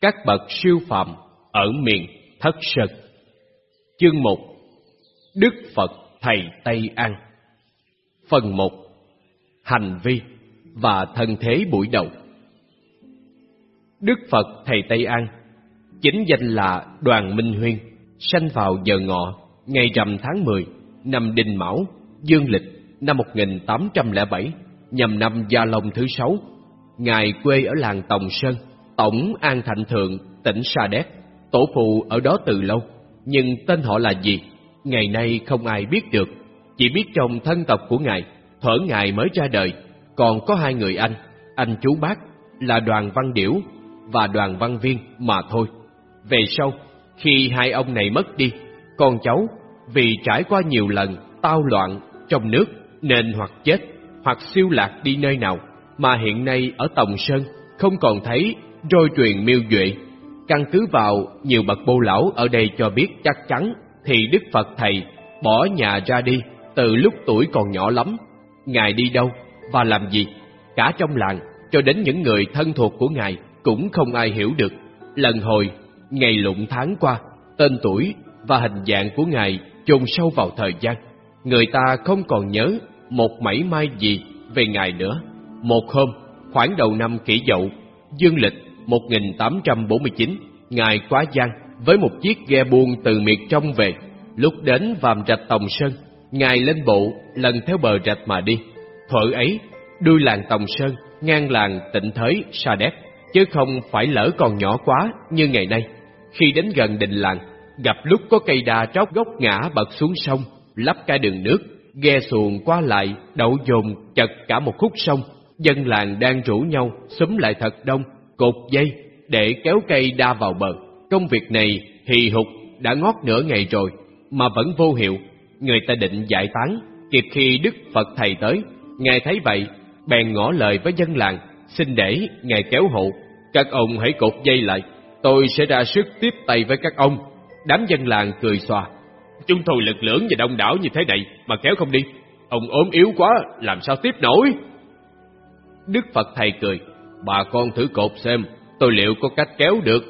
Các bậc siêu phàm ở miền Thất Sơn. Chương 1 Đức Phật Thầy Tây An. Phần 1 Hành vi và thân thế buổi đầu. Đức Phật Thầy Tây An, Chính danh là Đoàn Minh Huyên, Sanh vào giờ ngọ Ngày rằm tháng 10 Năm Đinh Mão, Dương lịch năm 1807 Nhằm năm Gia Long thứ sáu, Ngài quê ở làng Tòng Sơn. Tổng An Thạnh Thượng, tỉnh Sa Đéc. Tổ phụ ở đó từ lâu Nhưng tên họ là gì Ngày nay không ai biết được. Chỉ biết trong thân tộc của Ngài thở Ngài mới ra đời. Còn có hai người anh Anh chú bác là đoàn văn điểu Và đoàn văn viên mà thôi. Về sau Khi hai ông này mất đi Con cháu vì trải qua nhiều lần tao loạn trong nước Nên hoặc chết Hoặc siêu lạc đi nơi nào Mà hiện nay ở Tòng Sơn Không còn thấy rồi truyền miêu duệ. Căn cứ vào nhiều bậc bô lão ở đây cho biết chắc chắn Thì Đức Phật Thầy bỏ nhà ra đi từ lúc tuổi còn nhỏ lắm. Ngài đi đâu và làm gì? Cả trong làng cho đến những người thân thuộc của Ngài cũng không ai hiểu được. Lần hồi, ngày lụng tháng qua, tên tuổi và hình dạng của Ngài chôn sâu vào thời gian. Người ta không còn nhớ một mảy may gì về Ngài nữa. Một hôm, khoảng đầu năm kỷ dậu, dương lịch 1849, Ngài quá giang với một chiếc ghe buôn từ miệt trong về. Lúc đến vàm rạch Tòng Sơn, Ngài lên bộ lần theo bờ rạch mà đi. Thuở ấy, đuôi làng Tòng Sơn ngang làng Tịnh Thới, Sa Đéc, chứ không phải lỡ còn nhỏ quá như ngày nay. Khi đến gần đình làng, gặp lúc có cây đa tróc gốc ngã bật xuống sông, lấp cả đường nước, ghe xuồng qua lại, đậu dồn chật cả một khúc sông. Dân làng đang rủ nhau xúm lại thật đông, cột dây để kéo cây đa vào bờ. Công việc này hì hục đã ngót nửa ngày rồi mà vẫn vô hiệu. Người ta định giải tán, kịp khi Đức Phật Thầy tới. Ngài thấy vậy, bèn ngỏ lời với dân làng, xin để Ngài kéo hộ. Các ông hãy cột dây lại, tôi sẽ ra sức tiếp tay với các ông. Đám dân làng cười xòa. Chúng tôi lực lưỡng và đông đảo như thế này mà kéo không đi. Ông ốm yếu quá, làm sao tiếp nổi? Đức Phật Thầy cười, bà con thử cột xem, tôi liệu có cách kéo được.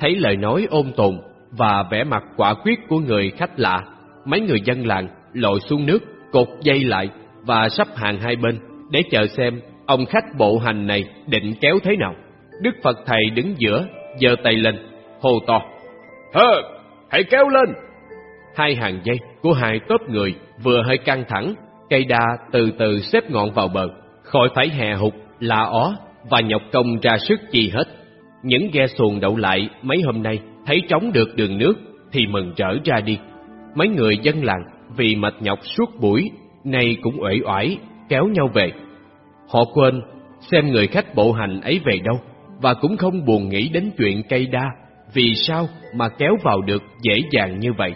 Thấy lời nói ôn tồn và vẻ mặt quả quyết của người khách lạ, mấy người dân làng lội xuống nước, cột dây lại và sắp hàng hai bên để chờ xem ông khách bộ hành này định kéo thế nào. Đức Phật Thầy đứng giữa, giơ tay lên, hô to. Hơ, hãy kéo lên! Hai hàng dây của hai tốp người vừa hơi căng thẳng, cây đa từ từ xếp ngọn vào bờ, khỏi phải hè hụt, lạ ó và nhọc công ra sức chi hết. Những ghe xuồng đậu lại mấy hôm nay thấy trống được đường nước thì mừng rỡ ra đi. Mấy người dân làng vì mệt nhọc suốt buổi nay cũng uể oải kéo nhau về. Họ quên xem người khách bộ hành ấy về đâu và cũng không buồn nghĩ đến chuyện cây đa vì sao mà kéo vào được dễ dàng như vậy.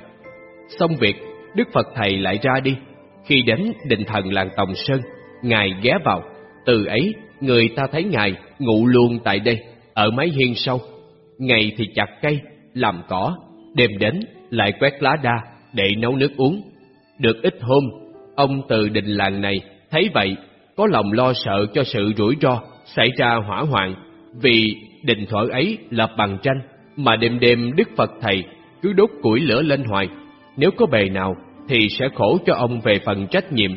Xong việc, Đức Phật Thầy lại ra đi. Khi đến định thần làng Tòng Sơn, Ngài ghé vào. Từ ấy, người ta thấy Ngài ngụ luôn tại đây, ở mái hiên sâu. Ngày thì chặt cây, làm cỏ, đêm đến lại quét lá đa để nấu nước uống. Được ít hôm, ông từ đình làng này thấy vậy, có lòng lo sợ cho sự rủi ro xảy ra hỏa hoạn, vì đình thuở ấy lập bằng tranh, mà đêm đêm Đức Phật Thầy cứ đốt củi lửa lên hoài. Nếu có bề nào thì sẽ khổ cho ông về phần trách nhiệm.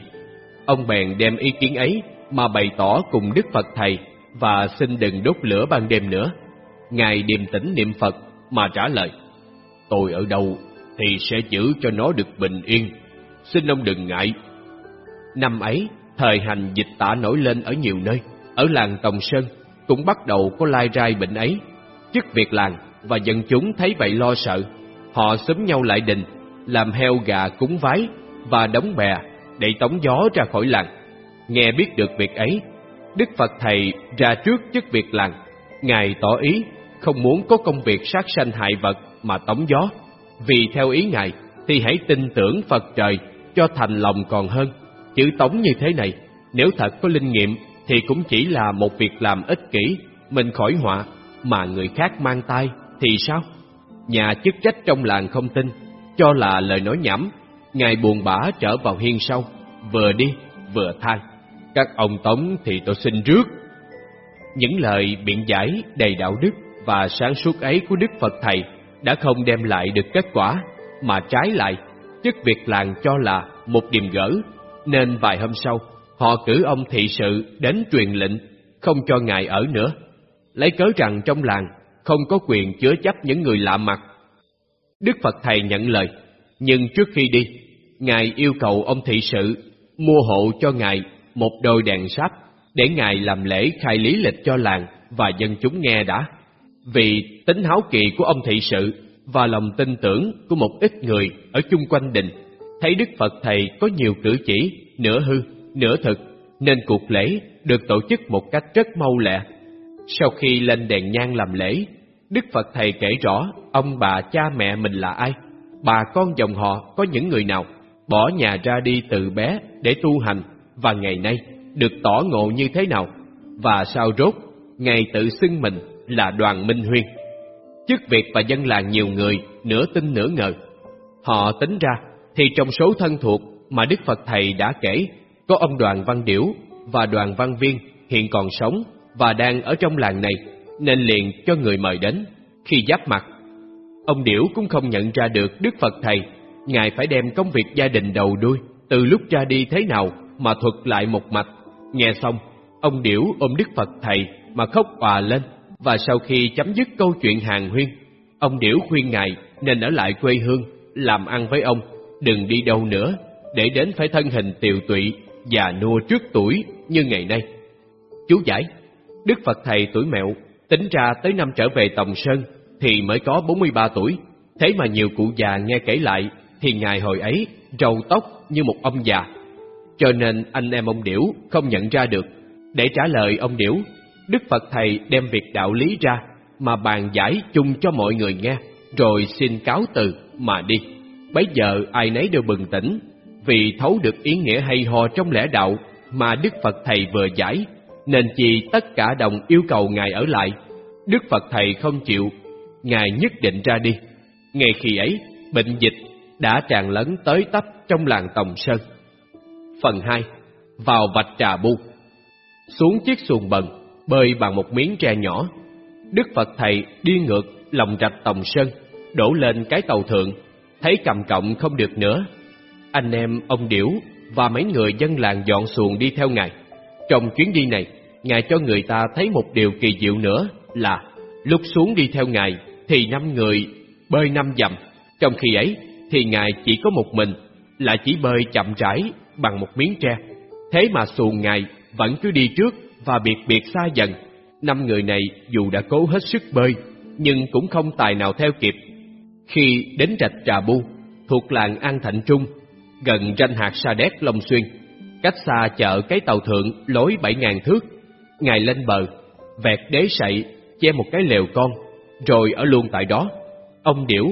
Ông bèn đem ý kiến ấy mà bày tỏ cùng Đức Phật Thầy và xin đừng đốt lửa ban đêm nữa. Ngài điềm tĩnh niệm Phật mà trả lời, tôi ở đâu thì sẽ giữ cho nó được bình yên, xin ông đừng ngại. Năm ấy, thời hành dịch tả nổi lên ở nhiều nơi, ở làng Tòng Sơn cũng bắt đầu có lai rai bệnh ấy. Chức việc làng và dân chúng thấy vậy lo sợ, họ xúm nhau lại đình, làm heo gà cúng vái và đóng bè để tống gió ra khỏi làng. Nghe biết được việc ấy, Đức Phật Thầy ra trước chức việc làng, Ngài tỏ ý không muốn có công việc sát sanh hại vật mà tống gió, vì theo ý Ngài thì hãy tin tưởng Phật trời cho thành lòng còn hơn. Chữ tống như thế này, nếu thật có linh nghiệm thì cũng chỉ là một việc làm ích kỷ, mình khỏi họa, mà người khác mang tay thì sao? Nhà chức trách trong làng không tin, cho là lời nói nhảm, Ngài buồn bã trở vào hiên sau, vừa đi vừa than. Các ông tống thì tôi xin rước. Những lời biện giải đầy đạo đức và sáng suốt ấy của Đức Phật Thầy đã không đem lại được kết quả, mà trái lại, chức việc làng cho là một điềm gỡ, nên vài hôm sau, họ cử ông thị sự đến truyền lệnh, không cho ngài ở nữa, lấy cớ rằng trong làng không có quyền chứa chấp những người lạ mặt. Đức Phật Thầy nhận lời, nhưng trước khi đi, ngài yêu cầu ông thị sự mua hộ cho ngài một đôi đèn sáp để ngài làm lễ khai lý lịch cho làng và dân chúng nghe đã. Vì tính háo kỳ của ông thị sự và lòng tin tưởng của một ít người ở chung quanh đình, thấy Đức Phật Thầy có nhiều cử chỉ, nửa hư, nửa thực, nên cuộc lễ được tổ chức một cách rất mau lẹ. Sau khi lên đèn nhang làm lễ, Đức Phật Thầy kể rõ ông bà cha mẹ mình là ai, bà con dòng họ có những người nào, bỏ nhà ra đi từ bé để tu hành và ngày nay được tỏ ngộ như thế nào, và sao rốt, ngày tự xưng mình là đoàn Minh Huyên. Chức việc và dân làng nhiều người nửa tin nửa ngờ. Họ tính ra thì trong số thân thuộc mà Đức Phật Thầy đã kể, có ông đoàn Văn Điểu và đoàn Văn Viên hiện còn sống và đang ở trong làng này, nên liền cho người mời đến. Khi giáp mặt, ông Điểu cũng không nhận ra được Đức Phật Thầy, Ngài phải đem công việc gia đình đầu đuôi, từ lúc ra đi thế nào mà thuật lại một mạch. Nghe xong, ông Điểu ôm Đức Phật Thầy mà khóc òa lên, và sau khi chấm dứt câu chuyện hàng huyên, ông Điểu khuyên Ngài nên ở lại quê hương, làm ăn với ông, đừng đi đâu nữa, để đến phải thân hình tiều tụy, già nua trước tuổi như ngày nay. Chú giải, Đức Phật Thầy tuổi mẹo, tính ra tới năm trở về Tòng Sơn thì mới có 43 tuổi, thế mà nhiều cụ già nghe kể lại thì ngài hồi ấy râu tóc như một ông già. Cho nên anh em ông Điểu không nhận ra được. Để trả lời ông Điểu, Đức Phật Thầy đem việc đạo lý ra mà bàn giải chung cho mọi người nghe, rồi xin cáo từ mà đi. Bấy giờ ai nấy đều bừng tỉnh, vì thấu được ý nghĩa hay ho trong lẽ đạo mà Đức Phật Thầy vừa giải, nên chỉ tất cả đồng yêu cầu Ngài ở lại. Đức Phật Thầy không chịu, Ngài nhất định ra đi. Ngay khi ấy, bệnh dịch đã tràn lấn tới tấp trong làng Tòng Sơn. Phần 2. Vào vạch trà bu Xuống chiếc xuồng bần, bơi bằng một miếng tre nhỏ. Đức Phật Thầy đi ngược lòng rạch Tòng Sơn, đổ lên cái tàu thượng, thấy cầm cộng không được nữa. Anh em ông Điểu và mấy người dân làng dọn xuồng đi theo Ngài. Trong chuyến đi này, Ngài cho người ta thấy một điều kỳ diệu nữa là lúc xuống đi theo Ngài thì năm người bơi năm dặm, trong khi ấy thì Ngài chỉ có một mình, là chỉ bơi chậm rãi bằng một miếng tre. Thế mà xuồng Ngài vẫn cứ đi trước và biệt biệt xa dần. Năm người này dù đã cố hết sức bơi, nhưng cũng không tài nào theo kịp. Khi đến rạch Trà Bu, thuộc làng An Thạnh Trung, gần ranh hạt Sa Đéc Long Xuyên, cách xa chợ cái tàu thượng lối bảy ngàn thước, Ngài lên bờ, vẹt đế sậy, che một cái lều con, rồi ở luôn tại đó. Ông Điểu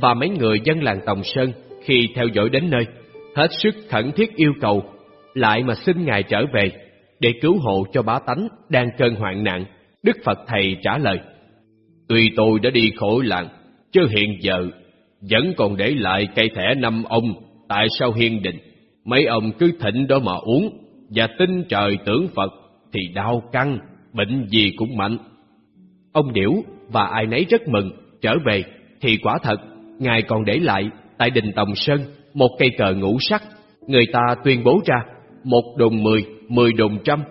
và mấy người dân làng Tòng Sơn khi theo dõi đến nơi, hết sức khẩn thiết yêu cầu, lại mà xin Ngài trở về để cứu hộ cho bá tánh đang cơn hoạn nạn. Đức Phật Thầy trả lời, Tuy tôi đã đi khổ làng, chứ hiện giờ vẫn còn để lại cây thẻ năm ông tại sao hiên định. Mấy ông cứ thịnh đó mà uống và tin trời tưởng Phật thì đau căng, bệnh gì cũng mạnh. Ông Điểu và ai nấy rất mừng trở về thì quả thật Ngài còn để lại tại đình Tòng Sơn một cây cờ ngũ sắc. Người ta tuyên bố ra một đồn mười, mười đồn trăm.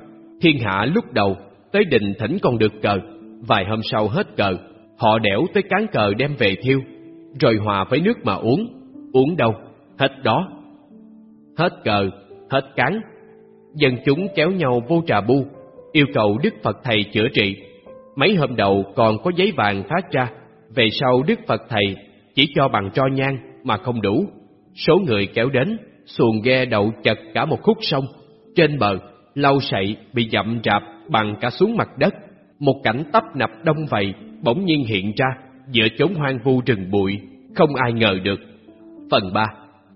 Thiên hạ lúc đầu tới đình thỉnh còn được cờ, vài hôm sau hết cờ, họ đẻo tới cán cờ đem về thiêu, rồi hòa với nước mà uống. Uống đâu? Hết đó. Hết cờ, hết cán. Dân chúng kéo nhau vô trà bu, yêu cầu Đức Phật Thầy chữa trị. Mấy hôm đầu còn có giấy vàng phát ra, về sau Đức Phật Thầy chỉ cho bằng tro nhang mà không đủ. Số người kéo đến, xuồng ghe đậu chật cả một khúc sông. Trên bờ, lau sậy bị dậm rạp bằng cả xuống mặt đất. Một cảnh tấp nập đông vầy bỗng nhiên hiện ra giữa chốn hoang vu rừng bụi, không ai ngờ được. Phần 3.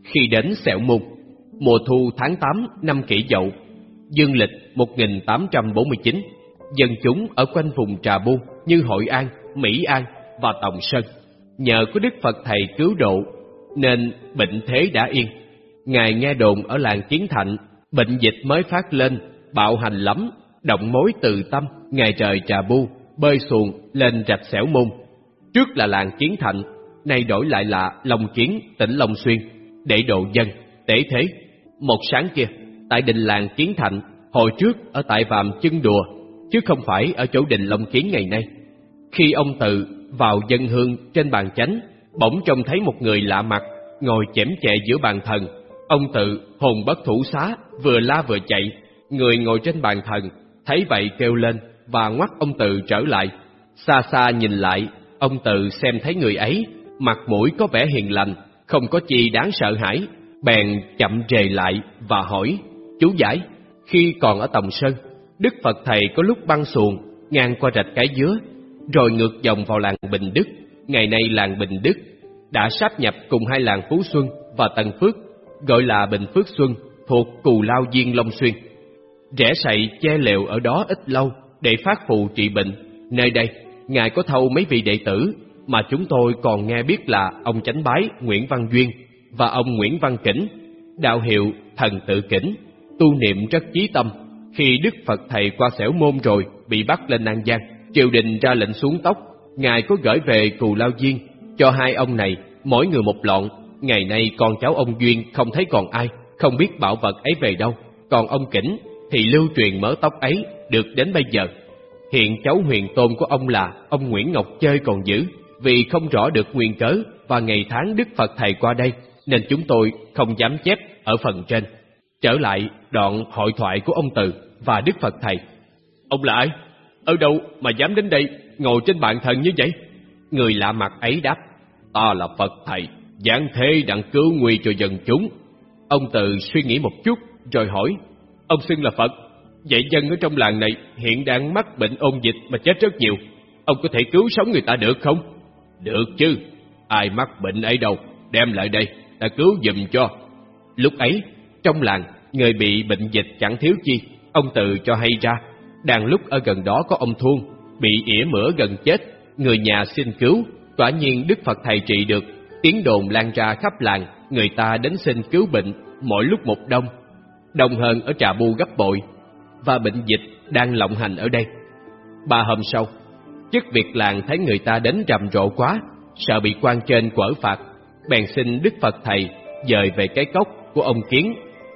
Khi đến Sẹo Mùng, mùa thu tháng 8 năm kỷ dậu, dương lịch 1849, dân chúng ở quanh vùng Trà Bu như Hội An, Mỹ An và Tòng Sơn nhờ có Đức Phật Thầy cứu độ, nên bệnh thế đã yên. Ngài nghe đồn ở làng Kiến Thạnh, bệnh dịch mới phát lên, bạo hành lắm, động mối từ tâm, ngày trời trà bu, bơi xuồng lên rạch xẻo môn. Trước là làng Kiến Thạnh, nay đổi lại là Long Kiến, tỉnh Long Xuyên, để độ dân, tế thế. Một sáng kia, tại đình làng Kiến Thạnh, hồi trước ở tại Vàm Chân Đùa, chứ không phải ở chỗ đình Long Kiến ngày nay. Khi ông Tự vào dân hương trên bàn chánh, bỗng trông thấy một người lạ mặt, ngồi chém chệ giữa bàn thần. Ông Tự hồn bất thủ xá, vừa la vừa chạy, người ngồi trên bàn thần, thấy vậy kêu lên và ngoắt ông Tự trở lại. Xa xa nhìn lại, ông Tự xem thấy người ấy, mặt mũi có vẻ hiền lành, không có gì đáng sợ hãi, bèn chậm rề lại và hỏi, chú giải, khi còn ở Tòng Sơn, Đức Phật Thầy có lúc băng xuồng, ngang qua rạch cái dứa, rồi ngược dòng vào làng Bình Đức, ngày nay làng Bình Đức, đã sáp nhập cùng hai làng Phú Xuân và Tân Phước, gọi là Bình Phước Xuân, thuộc Cù Lao Diên Long Xuyên. Rẽ sậy che lều ở đó ít lâu để phát phù trị bệnh. Nơi đây, Ngài có thâu mấy vị đệ tử mà chúng tôi còn nghe biết là ông Chánh Bái Nguyễn Văn Duyên và ông Nguyễn Văn Kỉnh, đạo hiệu Thần Tự Kỉnh, tu niệm rất chí tâm. Khi Đức Phật Thầy qua xẻo môn rồi, bị bắt lên An Giang, triều đình ra lệnh xuống tóc, Ngài có gửi về Cù Lao Diên cho hai ông này, mỗi người một lọn. Ngày nay con cháu ông Duyên không thấy còn ai, không biết bảo vật ấy về đâu. Còn ông Kỉnh thì lưu truyền mớ tóc ấy được đến bây giờ. Hiện cháu huyền tôn của ông là ông Nguyễn Ngọc Chơi còn giữ, vì không rõ được nguyên cớ và ngày tháng Đức Phật Thầy qua đây, nên chúng tôi không dám chép ở phần trên. Trở lại đoạn hội thoại của ông Từ và Đức Phật Thầy. Ông là ai? Ở đâu mà dám đến đây ngồi trên bàn thần như vậy? Người lạ mặt ấy đáp, ta là Phật Thầy, giảng thế đặng cứu nguy cho dân chúng. Ông Từ suy nghĩ một chút rồi hỏi, ông xưng là Phật, vậy dân ở trong làng này hiện đang mắc bệnh ôn dịch mà chết rất nhiều. Ông có thể cứu sống người ta được không? Được chứ, ai mắc bệnh ấy đâu, đem lại đây, ta cứu giùm cho. Lúc ấy, trong làng, người bị bệnh dịch chẳng thiếu chi, ông Từ cho hay ra. Đang lúc ở gần đó có ông Thuôn, bị ỉa mửa gần chết, người nhà xin cứu, quả nhiên Đức Phật Thầy trị được, tiếng đồn lan ra khắp làng, người ta đến xin cứu bệnh, mỗi lúc một đông. Đông hơn ở Trà Bu gấp bội, và bệnh dịch đang lộng hành ở đây. Ba hôm sau, chức việc làng thấy người ta đến rầm rộ quá, sợ bị quan trên quở phạt, bèn xin Đức Phật Thầy dời về cái cốc của ông Kiến,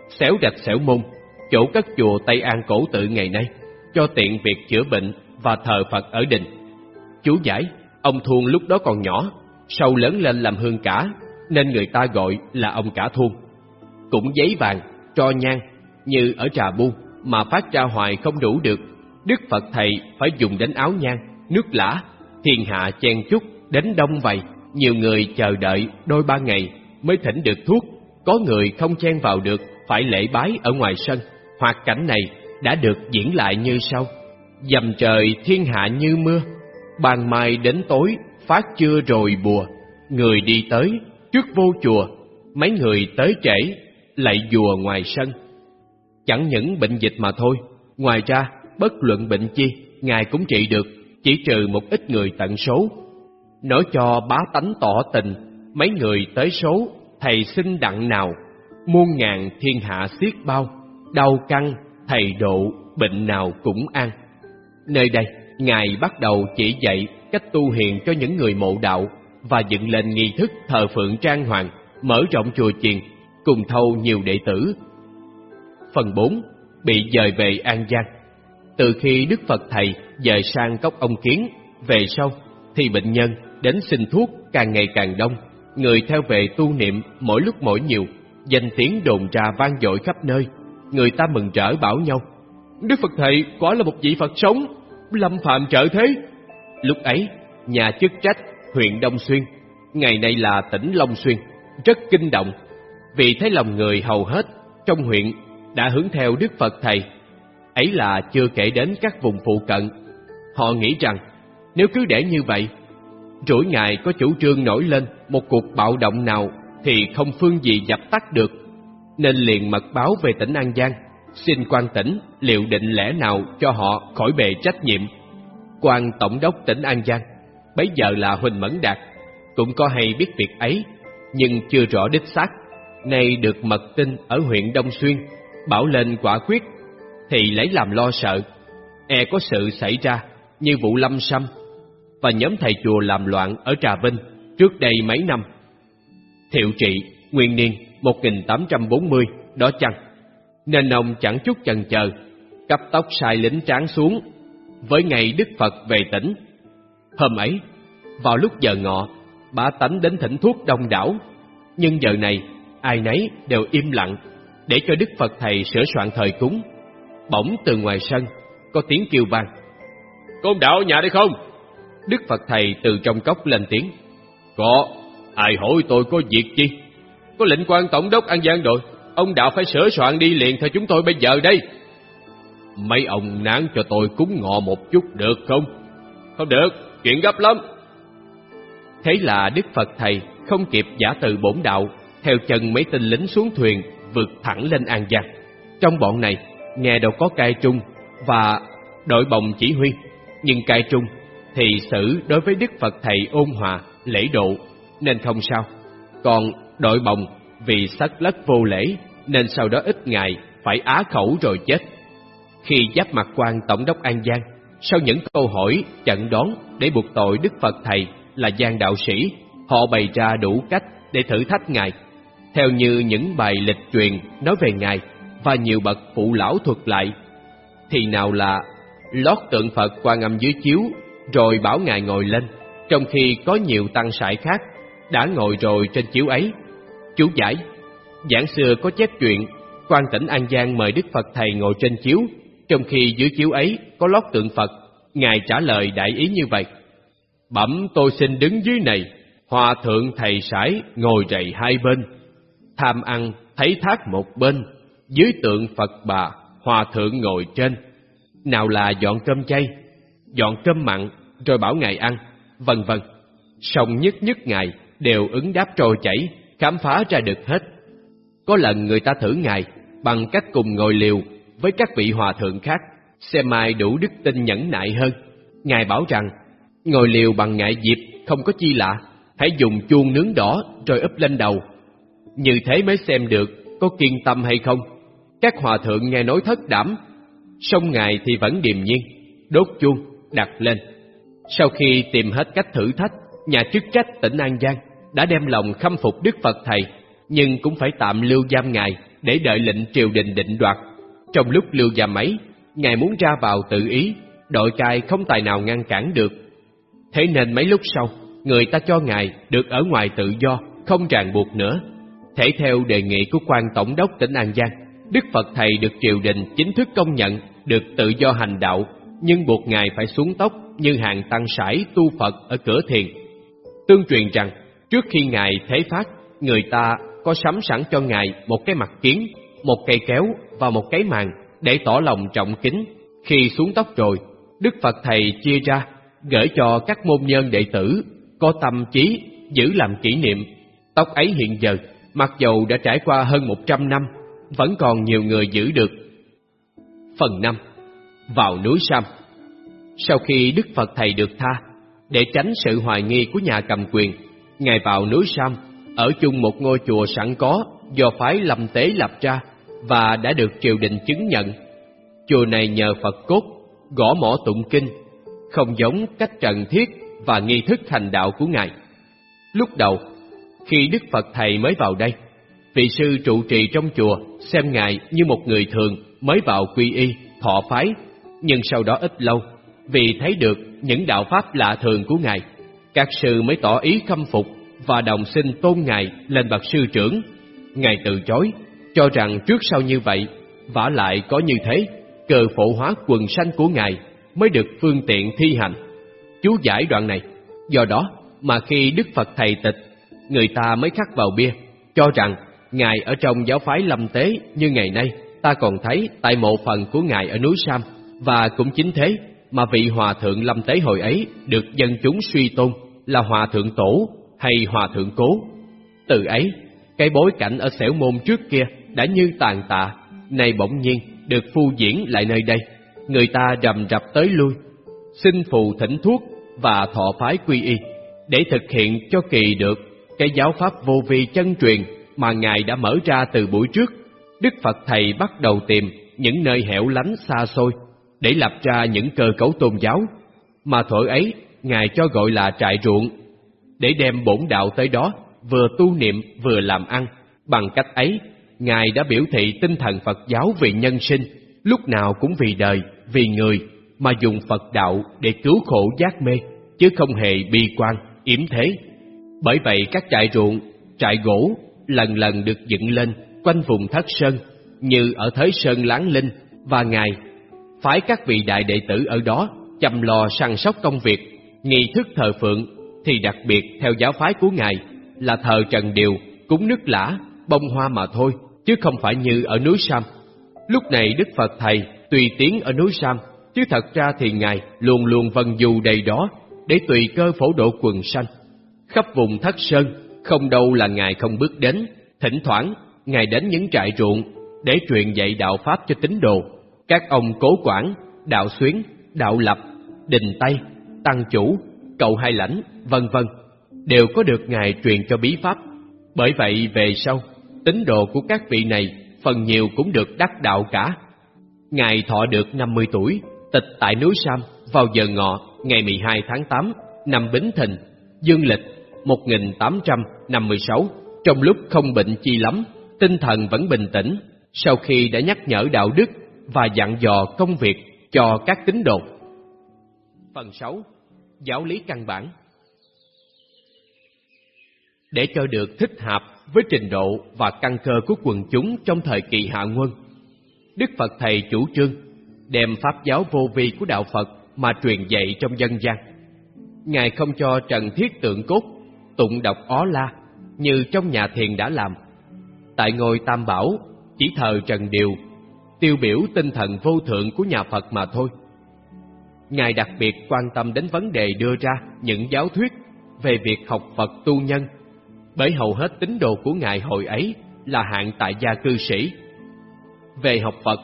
xéo rạch xẻo môn, chỗ cất chùa Tây An cổ tự ngày nay, cho tiện việc chữa bệnh và thờ Phật ở đình. Chú giải, ông Thuôn lúc đó còn nhỏ, sau lớn lên làm hương cả, nên người ta gọi là ông cả Thuôn. Cũng giấy vàng, cho nhang, như ở Trà Bu, mà phát ra hoài không đủ được, Đức Phật Thầy phải dùng đến áo nhang, nước lã, thiên hạ chen chúc, đến đông vậy, nhiều người chờ đợi đôi ba ngày mới thỉnh được thuốc, có người không chen vào được, phải lễ bái ở ngoài sân, hoạt cảnh này đã được diễn lại như sau. Dầm trời thiên hạ như mưa, ban mai đến tối, phát chưa rồi bùa, người đi tới, trước vô chùa, mấy người tới trễ, lại dùa ngoài sân. Chẳng những bệnh dịch mà thôi, ngoài ra, bất luận bệnh chi, Ngài cũng trị được, chỉ trừ một ít người tận số. Nói cho bá tánh tỏ tình, mấy người tới số, thầy xin đặng nào, muôn ngàn thiên hạ xiết bao, đau căng, thầy độ, bệnh nào cũng an. Nơi đây, Ngài bắt đầu chỉ dạy cách tu hiền cho những người mộ đạo và dựng lên nghi thức thờ phượng trang hoàng, mở rộng chùa chiền, cùng thâu nhiều đệ tử. Phần 4. Bị dời về An Giang Từ khi Đức Phật Thầy dời sang cốc ông Kiến, về sau thì bệnh nhân đến xin thuốc càng ngày càng đông, người theo về tu niệm mỗi lúc mỗi nhiều, danh tiếng đồn ra vang dội khắp nơi, người ta mừng rỡ bảo nhau. Đức Phật Thầy quả là một vị Phật sống, lâm phạm trợ thế. Lúc ấy, nhà chức trách huyện Đông Xuyên, ngày nay là tỉnh Long Xuyên, rất kinh động, vì thấy lòng người hầu hết trong huyện đã hướng theo Đức Phật Thầy. Ấy là chưa kể đến các vùng phụ cận. Họ nghĩ rằng, nếu cứ để như vậy, rủi ngài có chủ trương nổi lên một cuộc bạo động nào thì không phương gì dập tắt được, nên liền mật báo về tỉnh An Giang, xin quan tỉnh liệu định lẽ nào cho họ khỏi bề trách nhiệm. quan tổng đốc tỉnh An Giang, bấy giờ là Huỳnh Mẫn Đạt, cũng có hay biết việc ấy, nhưng chưa rõ đích xác. Nay được mật tin ở huyện Đông Xuyên, bảo lên quả quyết, thì lấy làm lo sợ. E có sự xảy ra, như vụ lâm sâm và nhóm thầy chùa làm loạn ở Trà Vinh trước đây mấy năm. Thiệu trị, nguyên niên 1840 đó chăng? Nên ông chẳng chút chần chờ, cấp tóc sai lính tráng xuống, với ngày Đức Phật về tỉnh. Hôm ấy, vào lúc giờ ngọ, bá tánh đến thỉnh thuốc đông đảo, nhưng giờ này ai nấy đều im lặng để cho Đức Phật Thầy sửa soạn thời cúng. Bỗng từ ngoài sân có tiếng kêu vang. Côn đạo nhà đây không? Đức Phật Thầy từ trong cốc lên tiếng. Có, ai hỏi tôi có việc chi? Có lệnh quan tổng đốc An Giang rồi, ông đạo phải sửa soạn đi liền theo chúng tôi bây giờ đây. Mấy ông nán cho tôi cúng ngọ một chút được không? Không được, chuyện gấp lắm. Thế là Đức Phật Thầy không kịp giả từ bổn đạo, theo chân mấy tên lính xuống thuyền, vượt thẳng lên An Giang. Trong bọn này, nghe đâu có cai trung và đội bồng chỉ huy, nhưng cai trung thì xử đối với Đức Phật Thầy ôn hòa, lễ độ, nên không sao. Còn đội bồng vì sắc lất vô lễ, nên sau đó ít ngày phải á khẩu rồi chết. Khi giáp mặt quan Tổng đốc An Giang, sau những câu hỏi chặn đón để buộc tội Đức Phật Thầy là Giang đạo sĩ, họ bày ra đủ cách để thử thách Ngài. Theo như những bài lịch truyền nói về Ngài và nhiều bậc phụ lão thuật lại, thì nào là lót tượng Phật qua ngầm dưới chiếu rồi bảo Ngài ngồi lên, trong khi có nhiều tăng sải khác đã ngồi rồi trên chiếu ấy. Chú giải, giảng xưa có chép chuyện, quan tỉnh An Giang mời Đức Phật Thầy ngồi trên chiếu, trong khi dưới chiếu ấy có lót tượng Phật, Ngài trả lời đại ý như vậy. Bẩm tôi xin đứng dưới này, hòa thượng thầy sải ngồi rầy hai bên, tham ăn thấy thác một bên, dưới tượng Phật bà, hòa thượng ngồi trên. Nào là dọn cơm chay, dọn cơm mặn, rồi bảo Ngài ăn, vân vân. Song nhất nhất Ngài đều ứng đáp trôi chảy, khám phá ra được hết. Có lần người ta thử Ngài bằng cách cùng ngồi liều với các vị hòa thượng khác, xem ai đủ đức tin nhẫn nại hơn. Ngài bảo rằng, ngồi liều bằng ngại dịp không có chi lạ, hãy dùng chuông nướng đỏ rồi úp lên đầu. Như thế mới xem được có kiên tâm hay không. Các hòa thượng nghe nói thất đảm, song Ngài thì vẫn điềm nhiên, đốt chuông, đặt lên. Sau khi tìm hết cách thử thách, nhà chức trách tỉnh An Giang đã đem lòng khâm phục Đức Phật Thầy, nhưng cũng phải tạm lưu giam Ngài để đợi lệnh triều đình định đoạt. Trong lúc lưu giam ấy, Ngài muốn ra vào tự ý, đội cai không tài nào ngăn cản được. Thế nên mấy lúc sau, người ta cho Ngài được ở ngoài tự do, không ràng buộc nữa. Thể theo đề nghị của quan tổng đốc tỉnh An Giang, Đức Phật Thầy được triều đình chính thức công nhận được tự do hành đạo, nhưng buộc Ngài phải xuống tóc như hàng tăng sải tu Phật ở cửa thiền. Tương truyền rằng, trước khi Ngài thế phát, người ta có sắm sẵn cho Ngài một cái mặt kiến, một cây kéo và một cái màn để tỏ lòng trọng kính. Khi xuống tóc rồi, Đức Phật Thầy chia ra, gửi cho các môn nhân đệ tử, có tâm trí, giữ làm kỷ niệm. Tóc ấy hiện giờ, mặc dầu đã trải qua hơn một trăm năm, vẫn còn nhiều người giữ được. Phần năm Vào núi Sam Sau khi Đức Phật Thầy được tha, để tránh sự hoài nghi của nhà cầm quyền, Ngài vào núi Sam, ở chung một ngôi chùa sẵn có do phái lâm tế lập ra và đã được triều đình chứng nhận. Chùa này nhờ Phật cốt, gõ mỏ tụng kinh, không giống cách trần thiết và nghi thức thành đạo của Ngài. Lúc đầu, khi Đức Phật Thầy mới vào đây, vị sư trụ trì trong chùa xem Ngài như một người thường mới vào quy y, thọ phái, nhưng sau đó ít lâu, vì thấy được những đạo pháp lạ thường của Ngài, các sư mới tỏ ý khâm phục và đồng xin tôn Ngài lên bậc sư trưởng. Ngài từ chối, cho rằng trước sau như vậy, vả lại có như thế, cờ phổ hóa quần sanh của Ngài mới được phương tiện thi hành. Chú giải đoạn này, do đó mà khi Đức Phật Thầy tịch, người ta mới khắc vào bia, cho rằng Ngài ở trong giáo phái lâm tế như ngày nay, ta còn thấy tại mộ phần của Ngài ở núi Sam, và cũng chính thế mà vị hòa thượng lâm tế hồi ấy được dân chúng suy tôn là hòa thượng tổ hay hòa thượng cố. Từ ấy, cái bối cảnh ở xẻo môn trước kia đã như tàn tạ, nay bỗng nhiên được phu diễn lại nơi đây. Người ta rầm rập tới lui, xin phù thỉnh thuốc và thọ phái quy y, để thực hiện cho kỳ được cái giáo pháp vô vi chân truyền mà Ngài đã mở ra từ buổi trước. Đức Phật Thầy bắt đầu tìm những nơi hẻo lánh xa xôi để lập ra những cơ cấu tôn giáo. mà thuở ấy Ngài cho gọi là trại ruộng, để đem bổn đạo tới đó, vừa tu niệm vừa làm ăn. Bằng cách ấy, Ngài đã biểu thị tinh thần Phật giáo vì nhân sinh, lúc nào cũng vì đời, vì người, mà dùng Phật đạo để cứu khổ giác mê, chứ không hề bi quan, yểm thế. Bởi vậy các trại ruộng, trại gỗ lần lần được dựng lên quanh vùng thất sơn, như ở Thới Sơn Láng Linh, và Ngài phái các vị đại đệ tử ở đó chăm lo săn sóc công việc, nghi thức thờ phượng thì đặc biệt theo giáo phái của Ngài là thờ trần điều, cúng nước lã, bông hoa mà thôi, chứ không phải như ở núi Sam. Lúc này Đức Phật Thầy tùy tiến ở núi Sam, chứ thật ra thì Ngài luôn luôn vần dù đầy đó để tùy cơ phổ độ quần sanh. Khắp vùng thất sơn, không đâu là Ngài không bước đến, thỉnh thoảng Ngài đến những trại ruộng để truyền dạy đạo Pháp cho tín đồ. Các ông cố quản, đạo xuyến, đạo lập, đình Tây, tăng chủ, cầu hai lãnh, vân vân đều có được Ngài truyền cho bí pháp. Bởi vậy về sau, tín đồ của các vị này phần nhiều cũng được đắc đạo cả. Ngài thọ được 50 tuổi, tịch tại núi Sam vào giờ ngọ ngày 12 tháng 8 năm Bính Thìn, dương lịch 1856, trong lúc không bệnh chi lắm, tinh thần vẫn bình tĩnh, sau khi đã nhắc nhở đạo đức và dặn dò công việc cho các tín đồ. Phần 6. Giáo lý căn bản Để cho được thích hợp với trình độ và căn cơ của quần chúng trong thời kỳ hạ quân, Đức Phật Thầy chủ trương đem pháp giáo vô vi của Đạo Phật mà truyền dạy trong dân gian. Ngài không cho trần thiết tượng cốt, tụng đọc ó la như trong nhà thiền đã làm. Tại ngôi Tam Bảo chỉ thờ trần điều, tiêu biểu tinh thần vô thượng của nhà Phật mà thôi. Ngài đặc biệt quan tâm đến vấn đề đưa ra những giáo thuyết về việc học Phật tu nhân, bởi hầu hết tín đồ của Ngài hồi ấy là hạng tại gia cư sĩ. Về học Phật,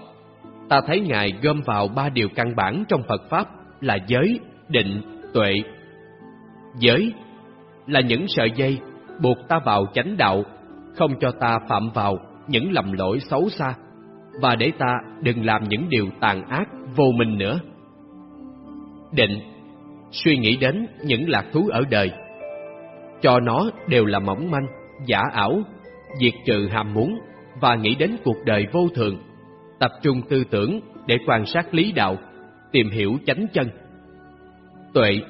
ta thấy Ngài gom vào ba điều căn bản trong Phật Pháp là giới, định, tuệ. Giới là những sợi dây buộc ta vào chánh đạo, không cho ta phạm vào những lầm lỗi xấu xa, và để ta đừng làm những điều tàn ác vô minh nữa. Định, suy nghĩ đến những lạc thú ở đời, cho nó đều là mỏng manh, giả ảo, diệt trừ ham muốn và nghĩ đến cuộc đời vô thường, tập trung tư tưởng để quan sát lý đạo, tìm hiểu chánh chân. Tuệ,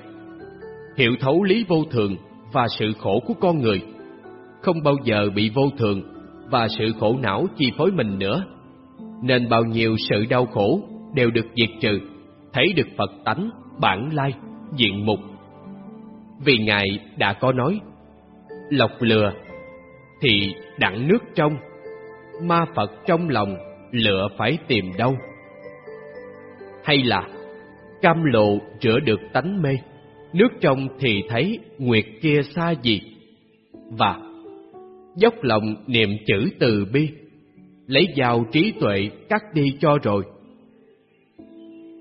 hiểu thấu lý vô thường và sự khổ của con người, không bao giờ bị vô thường và sự khổ não chi phối mình nữa, nên bao nhiêu sự đau khổ đều được diệt trừ, thấy được Phật tánh, bản lai, diện mục. Vì Ngài đã có nói, lọc lừa thì đặng nước trong, ma Phật trong lòng lựa phải tìm đâu. Hay là cam lộ rửa được tánh mê, nước trong thì thấy nguyệt kia xa gì. Và dốc lòng niệm chữ từ bi, lấy dao trí tuệ cắt đi cho rồi.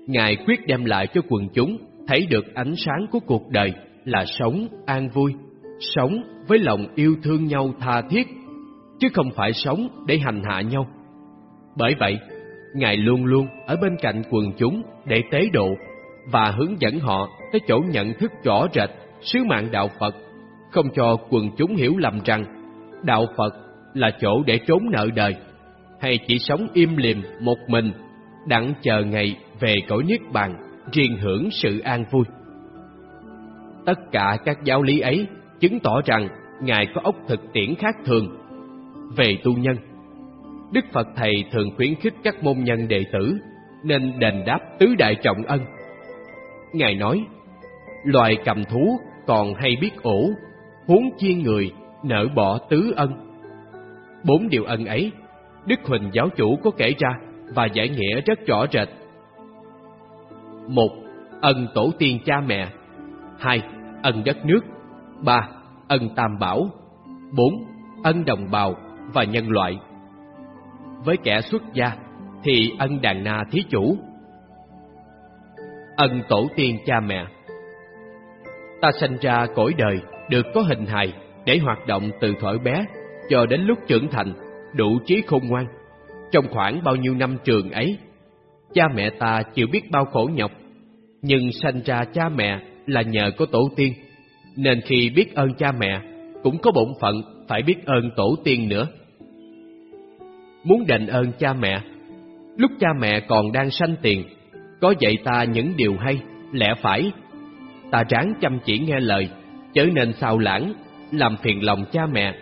Ngài quyết đem lại cho quần chúng thấy được ánh sáng của cuộc đời là sống an vui, sống với lòng yêu thương nhau tha thiết, chứ không phải sống để hành hạ nhau. Bởi vậy, Ngài luôn luôn ở bên cạnh quần chúng để tế độ và hướng dẫn họ tới chỗ nhận thức rõ rệt sứ mạng đạo Phật, không cho quần chúng hiểu lầm rằng đạo Phật là chỗ để trốn nợ đời, hay chỉ sống im lìm một mình, đặng chờ ngày về cõi niết bàn, riêng hưởng sự an vui. Tất cả các giáo lý ấy chứng tỏ rằng Ngài có ốc thực tiễn khác thường. Về tu nhân, Đức Phật Thầy thường khuyến khích các môn nhân đệ tử nên đền đáp tứ đại trọng ân. Ngài nói, loài cầm thú còn hay biết ổ, huống chi người nỡ bỏ tứ ân. Bốn điều ân ấy, Đức Huỳnh giáo chủ có kể ra và giải nghĩa rất rõ rệt. Một, ân tổ tiên cha mẹ. Hai, ân đất nước. Ba, ân tam bảo. Bốn, ân đồng bào và nhân loại. Với kẻ xuất gia thì ân đàn na thí chủ. Ân tổ tiên cha mẹ. Ta sinh ra cõi đời được có hình hài để hoạt động từ thuở bé cho đến lúc trưởng thành, đủ trí khôn ngoan. Trong khoảng bao nhiêu năm trường ấy, cha mẹ ta chịu biết bao khổ nhọc, nhưng sanh ra cha mẹ là nhờ có tổ tiên, nên khi biết ơn cha mẹ cũng có bổn phận phải biết ơn tổ tiên nữa. Muốn đền ơn cha mẹ, lúc cha mẹ còn đang sanh tiền, có dạy ta những điều hay, lẽ phải. Ta ráng chăm chỉ nghe lời, chớ nên sao lãng, làm phiền lòng cha mẹ.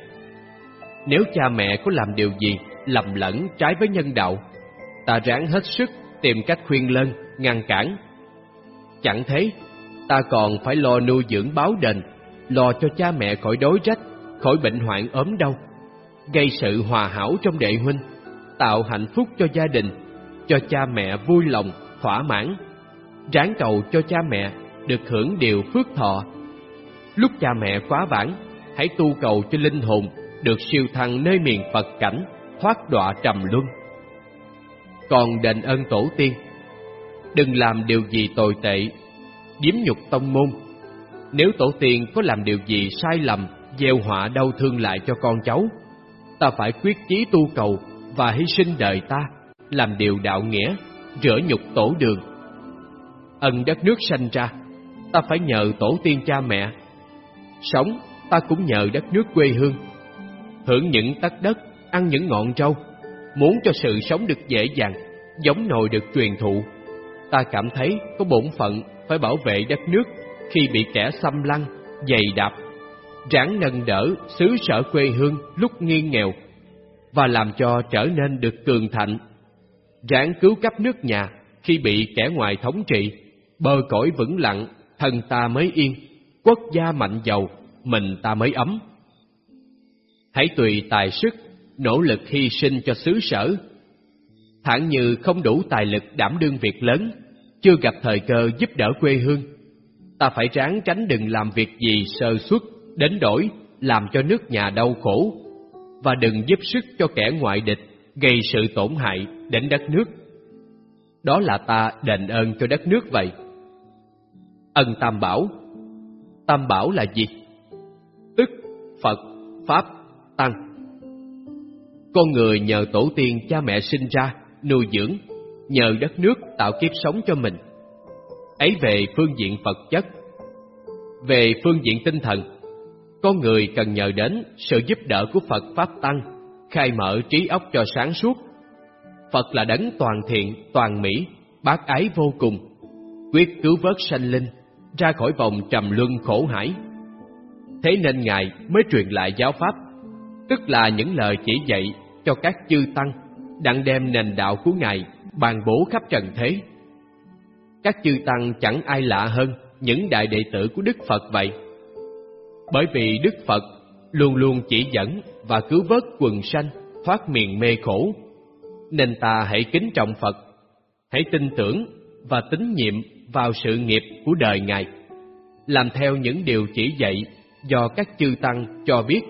Nếu cha mẹ có làm điều gì lầm lẫn trái với nhân đạo, ta ráng hết sức tìm cách khuyên lân, ngăn cản. Chẳng thế, ta còn phải lo nuôi dưỡng báo đền, lo cho cha mẹ khỏi đối trách, khỏi bệnh hoạn ốm đau, gây sự hòa hảo trong đệ huynh, tạo hạnh phúc cho gia đình, cho cha mẹ vui lòng, thỏa mãn, ráng cầu cho cha mẹ được hưởng điều phước thọ. Lúc cha mẹ quá vãng, hãy tu cầu cho linh hồn được siêu thăng nơi miền Phật cảnh, thoát đọa trầm luân. Còn đền ơn tổ tiên, đừng làm điều gì tồi tệ, điếm nhục tông môn. Nếu tổ tiên có làm điều gì sai lầm, gieo họa đau thương lại cho con cháu, ta phải quyết chí tu cầu và hy sinh đời ta, làm điều đạo nghĩa, rửa nhục tổ đường. Ân đất nước sanh ra, ta phải nhờ tổ tiên cha mẹ. Sống, ta cũng nhờ đất nước quê hương. Hưởng những tắc đất, ăn những ngọn rau, muốn cho sự sống được dễ dàng, giống nồi được truyền thụ. Ta cảm thấy có bổn phận phải bảo vệ đất nước khi bị kẻ xâm lăng, dày đạp, ráng nâng đỡ xứ sở quê hương lúc nghiêng nghèo và làm cho trở nên được cường thạnh, ráng cứu cấp nước nhà khi bị kẻ ngoài thống trị, bờ cõi vững lặng, thân ta mới yên, quốc gia mạnh giàu, mình ta mới ấm. Hãy tùy tài sức, nỗ lực hy sinh cho xứ sở. Thẳng như không đủ tài lực đảm đương việc lớn, chưa gặp thời cơ giúp đỡ quê hương. Ta phải ráng tránh đừng làm việc gì sơ suất, đến đổi, làm cho nước nhà đau khổ, và đừng giúp sức cho kẻ ngoại địch gây sự tổn hại đến đất nước. Đó là ta đền ơn cho đất nước vậy. Ân Tam Bảo Tam Bảo là gì? Tức Phật, Pháp, Tăng Con người nhờ tổ tiên cha mẹ sinh ra, nuôi dưỡng, nhờ đất nước tạo kiếp sống cho mình. Ấy về phương diện vật chất. Về phương diện tinh thần, con người cần nhờ đến sự giúp đỡ của Phật Pháp Tăng, khai mở trí óc cho sáng suốt. Phật là đấng toàn thiện, toàn mỹ, bác ái vô cùng, quyết cứu vớt sanh linh, ra khỏi vòng trầm luân khổ hải. Thế nên Ngài mới truyền lại giáo Pháp, tức là những lời chỉ dạy cho các chư Tăng, đặng đem nền đạo của Ngài bàn bố khắp trần thế. Các chư Tăng chẳng ai lạ hơn những đại đệ tử của Đức Phật vậy. Bởi vì Đức Phật luôn luôn chỉ dẫn và cứu vớt quần sanh thoát miền mê khổ, nên ta hãy kính trọng Phật, hãy tin tưởng và tín nhiệm vào sự nghiệp của đời Ngài, làm theo những điều chỉ dạy do các chư Tăng cho biết.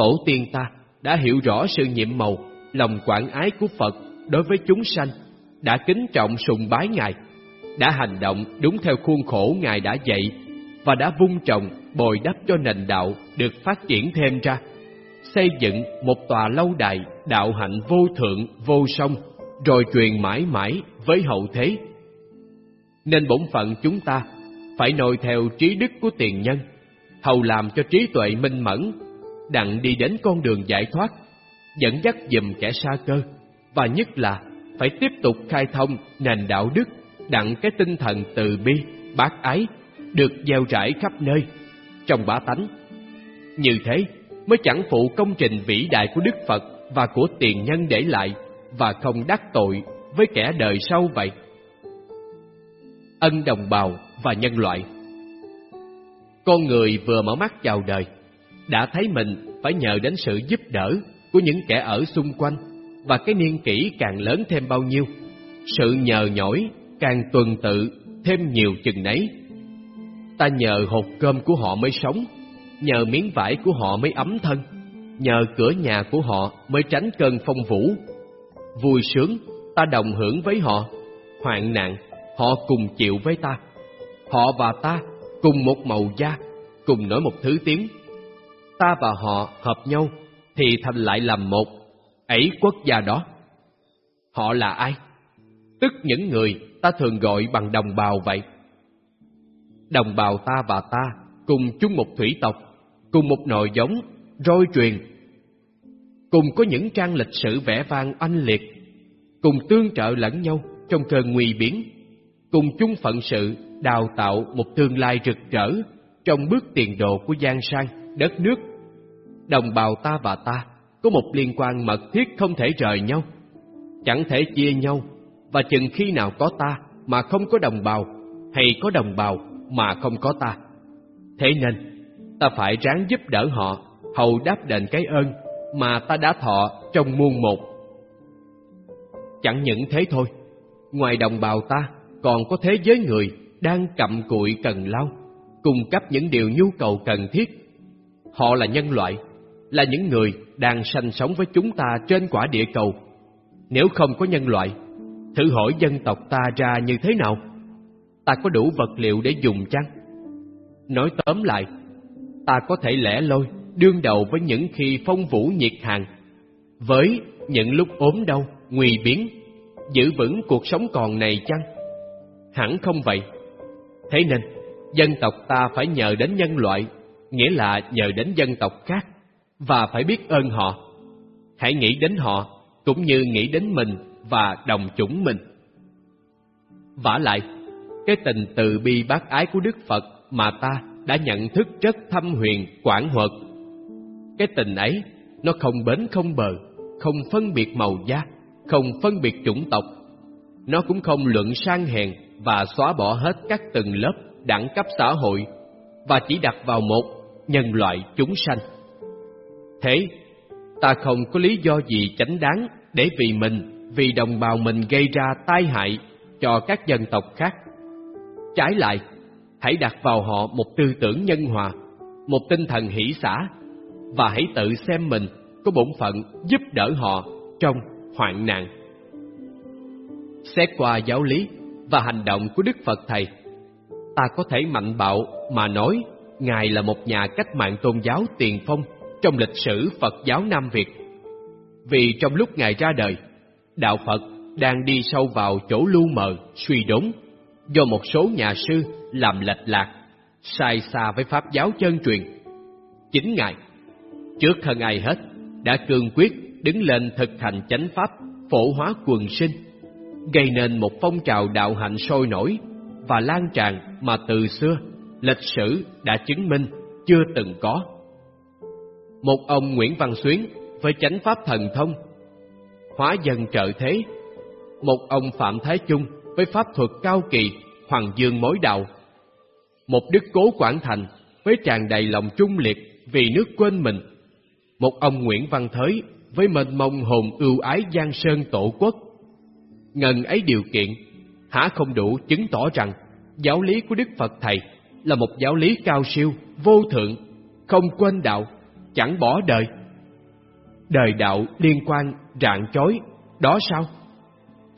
Tổ tiên ta đã hiểu rõ sự nhiệm màu, lòng quảng ái của Phật đối với chúng sanh, đã kính trọng sùng bái Ngài, đã hành động đúng theo khuôn khổ Ngài đã dạy và đã vun trồng, bồi đắp cho nền đạo được phát triển thêm ra, xây dựng một tòa lâu đài đạo hạnh vô thượng, vô song, rồi truyền mãi mãi với hậu thế. Nên bổn phận chúng ta phải noi theo trí đức của tiền nhân, hầu làm cho trí tuệ minh mẫn, đặng đi đến con đường giải thoát, dẫn dắt dùm kẻ xa cơ, và nhất là phải tiếp tục khai thông nền đạo đức, đặng cái tinh thần từ bi, bác ái được gieo rải khắp nơi trong bá tánh. Như thế mới chẳng phụ công trình vĩ đại của Đức Phật và của tiền nhân để lại và không đắc tội với kẻ đời sau vậy ân đồng bào và nhân loại. Con người vừa mở mắt chào đời, đã thấy mình phải nhờ đến sự giúp đỡ của những kẻ ở xung quanh và cái niên kỷ càng lớn thêm bao nhiêu, sự nhờ nhỏi càng tuần tự thêm nhiều chừng nấy. Ta nhờ hột cơm của họ mới sống, nhờ miếng vải của họ mới ấm thân, nhờ cửa nhà của họ mới tránh cơn phong vũ. Vui sướng, ta đồng hưởng với họ, hoạn nạn họ cùng chịu với ta. Họ và ta cùng một màu da, cùng nói một thứ tiếng. Ta và họ hợp nhau thì thành lại làm một, ấy quốc gia đó. Họ là ai? tức những người ta thường gọi bằng đồng bào vậy. Đồng bào ta và ta cùng chung một thủy tộc, cùng một nội giống, roi truyền, cùng có những trang lịch sử vẻ vang oanh liệt, cùng tương trợ lẫn nhau trong cơn nguy biến, cùng chung phận sự đào tạo một tương lai rực rỡ trong bước tiền đồ của Giang Sang, đất nước. Đồng bào ta và ta có một liên quan mật thiết không thể rời nhau, chẳng thể chia nhau, và chừng khi nào có ta mà không có đồng bào, hay có đồng bào mà không có ta. Thế nên, ta phải ráng giúp đỡ họ, hầu đáp đền cái ơn mà ta đã thọ trong muôn một. Chẳng những thế thôi, ngoài đồng bào ta còn có thế giới người đang cặm cụi cần lao, cung cấp những điều nhu cầu cần thiết. Họ là nhân loại, là những người đang sanh sống với chúng ta trên quả địa cầu. Nếu không có nhân loại, thử hỏi dân tộc ta ra như thế nào? Ta có đủ vật liệu để dùng chăng? Nói tóm lại, ta có thể lẻ loi đương đầu với những khi phong vũ nhiệt hàng, với những lúc ốm đau, nguy biến, giữ vững cuộc sống còn này chăng? Hẳn không vậy. Thế nên, dân tộc ta phải nhờ đến nhân loại, nghĩa là nhờ đến dân tộc khác, và phải biết ơn họ. Hãy nghĩ đến họ cũng như nghĩ đến mình và đồng chủng mình. vả lại, cái tình từ bi bác ái của Đức Phật mà ta đã nhận thức rất thâm huyền, quảng hoạt. Cái tình ấy, nó không bến không bờ, không phân biệt màu da, không phân biệt chủng tộc. Nó cũng không luận sang hèn và xóa bỏ hết các tầng lớp, đẳng cấp xã hội và chỉ đặt vào một nhân loại chúng sanh. Thế, ta không có lý do gì chánh đáng để vì mình, vì đồng bào mình gây ra tai hại cho các dân tộc khác. Trái lại, hãy đặt vào họ một tư tưởng nhân hòa, một tinh thần hỷ xả và hãy tự xem mình có bổn phận giúp đỡ họ trong hoạn nạn. Xét qua giáo lý và hành động của Đức Phật Thầy, ta có thể mạnh bạo mà nói Ngài là một nhà cách mạng tôn giáo tiền phong trong lịch sử Phật giáo Nam Việt. Vì trong lúc Ngài ra đời, Đạo Phật đang đi sâu vào chỗ lu mờ, suy đốn, do một số nhà sư làm lệch lạc, sai xa với Pháp giáo chân truyền. Chính Ngài, trước hơn ai hết, đã cương quyết đứng lên thực hành chánh Pháp, phổ hóa quần sinh, gây nên một phong trào đạo hạnh sôi nổi và lan tràn mà từ xưa lịch sử đã chứng minh chưa từng có. Một ông Nguyễn Văn Xuyến với chánh pháp thần thông, hóa dân trợ thế. Một ông Phạm Thái Trung với pháp thuật cao kỳ, hoàng dương mối đạo. Một đức cố Quảng Thành với tràn đầy lòng trung liệt vì nước quên mình. Một ông Nguyễn Văn Thới với mênh mông hồn ưu ái giang sơn tổ quốc. Ngần ấy điều kiện, hả không đủ chứng tỏ rằng giáo lý của Đức Phật Thầy là một giáo lý cao siêu, vô thượng, không quên đạo, chẳng bỏ đời. Đời đạo liên quan rạng chói, đó sao?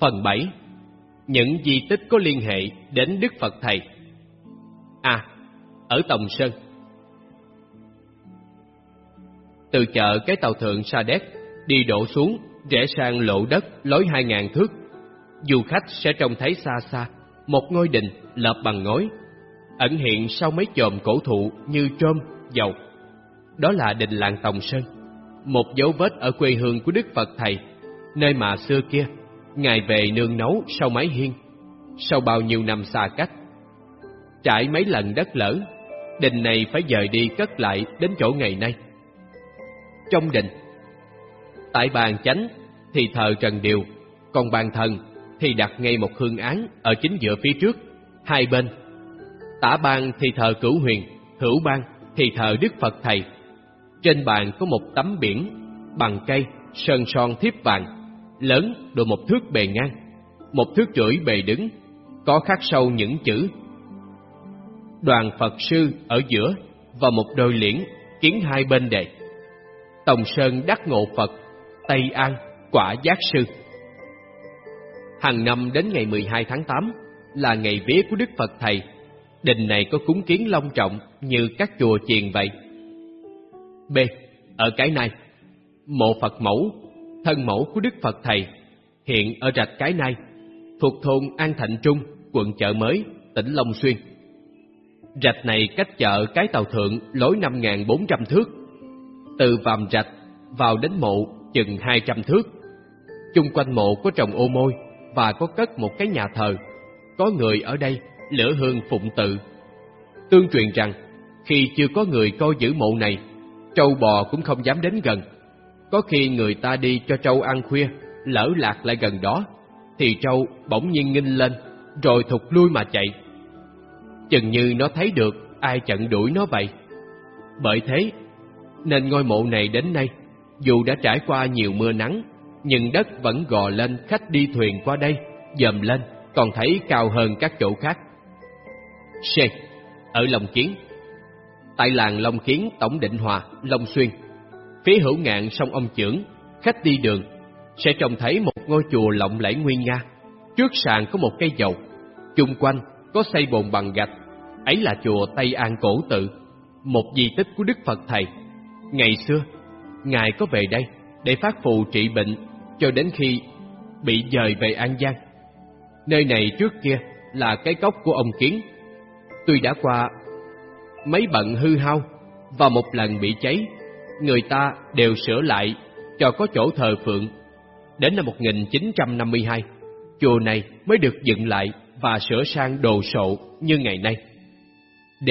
Phần 7 Những di tích có liên hệ đến Đức Phật Thầy À, ở Tòng Sơn Từ chợ cái tàu thượng Sa Đéc đi đổ xuống, rẽ sang lộ đất lối hai ngàn thước. Du khách sẽ trông thấy xa xa một ngôi đình lợp bằng ngói, ẩn hiện sau mấy chòm cổ thụ như trôm, dầu. Đó là đình làng Tòng Sơn, một dấu vết ở quê hương của Đức Phật Thầy, nơi mà xưa kia, Ngài về nương nấu sau mái hiên, sau bao nhiêu năm xa cách. Trải mấy lần đất lở, đình này phải dời đi cất lại đến chỗ ngày nay. Trong đình, tại bàn chánh thì thờ Trần Điều, còn bàn thần thì đặt ngay một hương án ở chính giữa phía trước, hai bên. Tả ban thì thờ cửu huyền, hữu ban thì thờ Đức Phật Thầy. Trên bàn có một tấm biển bằng cây, sơn son thiếp vàng, lớn độ một thước bề ngang, một thước rưỡi bề đứng, có khắc sâu những chữ Đoàn Phật Sư ở giữa và một đôi liễn kiến hai bên đề. Tòng Sơn đắc ngộ Phật, Tây An, quả giác sư. Hàng năm đến ngày 12 tháng 8 là ngày vía của Đức Phật Thầy. Đình này có cúng kiến long trọng như các chùa chiền vậy. B. Ở cái này, mộ Phật mẫu, thân mẫu của Đức Phật Thầy, hiện ở rạch cái này, thuộc thôn An Thạnh Trung, quận Chợ Mới, tỉnh Long Xuyên. Rạch này cách chợ Cái Tàu Thượng lối 5.400 thước. Từ vàm rạch vào đến mộ chừng 200 thước. Chung quanh mộ có trồng ô môi và có cất một cái nhà thờ. Có người ở đây lửa hương phụng tự. Tương truyền rằng, khi chưa có người coi giữ mộ này, trâu bò cũng không dám đến gần. Có khi người ta đi cho trâu ăn khuya, lỡ lạc lại gần đó, thì trâu bỗng nhiên nghinh lên, rồi thụt lui mà chạy. Chừng như nó thấy được ai chặn đuổi nó vậy. Bởi thế, nên ngôi mộ này đến nay, dù đã trải qua nhiều mưa nắng, nhưng đất vẫn gò lên khách đi thuyền qua đây, dầm lên, còn thấy cao hơn các chỗ khác. C. Ở lòng Kiến Tại làng Long Kiến Tổng Định Hòa, Long Xuyên. Phía hữu ngạn sông ông Chưởng Khách đi đường Sẽ trông thấy một ngôi chùa lộng lẫy nguyên nga. Trước sàn có một cây dầu Chung quanh có xây bồn bằng gạch Ấy là chùa Tây An Cổ Tự Một di tích của Đức Phật Thầy. Ngày xưa Ngài có về đây để phát phù trị bệnh Cho đến khi bị dời về An Giang. Nơi này trước kia là cái cốc của ông Kiến. Tuy đã qua mấy bận hư hao và một lần bị cháy, người ta đều sửa lại cho có chỗ thờ phượng. Đến năm 1952, chùa này mới được dựng lại và sửa sang đồ sộ như ngày nay. D.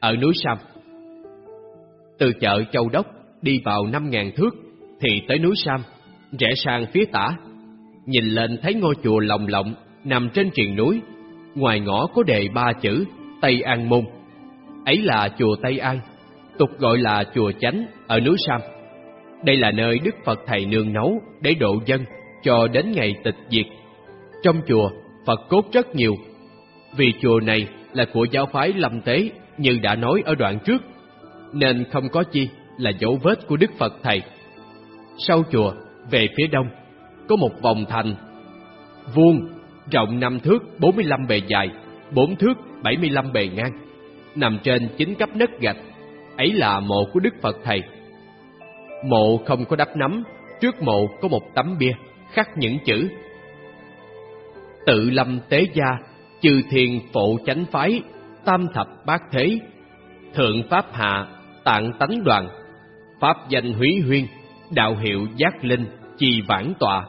Ở núi Sam Từ chợ Châu Đốc đi vào 5.000 thước thì tới núi Sam, rẽ sang phía tả. Nhìn lên thấy ngôi chùa lồng lộng nằm trên triền núi, ngoài ngõ có đề ba chữ Tây An Môn. Ấy là chùa Tây An, tục gọi là chùa Chánh ở núi Sam. Đây là nơi Đức Phật Thầy nương nấu để độ dân cho đến ngày tịch diệt. Trong chùa, Phật cốt rất nhiều. Vì chùa này là của giáo phái Lâm Tế như đã nói ở đoạn trước, nên không có chi là dấu vết của Đức Phật Thầy. Sau chùa, về phía đông, có một vòng thành vuông, rộng 5 thước 45 bề dài, 4 thước 75 bề ngang, nằm trên chín cấp đất gạch, ấy là mộ của Đức Phật Thầy. Mộ không có đắp nắm, trước mộ có một tấm bia khắc những chữ Tự lâm tế gia, chư thiền phụ chánh phái, tam thập bát thế, thượng pháp hạ, tạng tánh đoàn, pháp danh húy huyên, đạo hiệu giác linh, trì vãn tọa.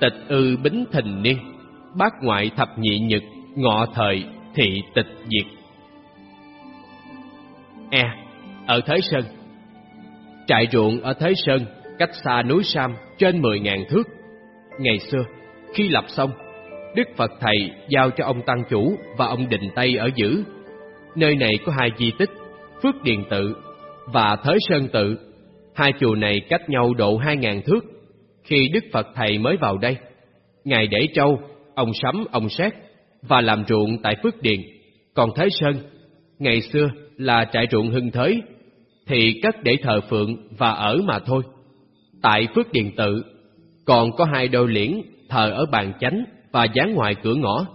Tịch ư bính thình niên, bát ngoại thập nhị nhật, ngọ thời thị tịch diệt e ở thới sơn. Trại ruộng ở thới sơn cách xa núi sam trên mười ngàn thước. Ngày xưa khi lập xong đức phật thầy giao cho ông tăng chủ và ông định tây ở giữ. Nơi này có hai di tích phước điền tự và thới sơn tự. Hai chùa này cách nhau độ hai ngàn thước. Khi đức phật thầy mới vào đây ngài để trâu ông sắm ông xét và làm ruộng tại Phước Điền, còn Thới Sơn, ngày xưa là trại ruộng hưng thới, thì cất để thờ phượng và ở mà thôi. Tại Phước Điền tự, còn có hai đôi liễn thờ ở bàn chánh và dán ngoài cửa ngõ.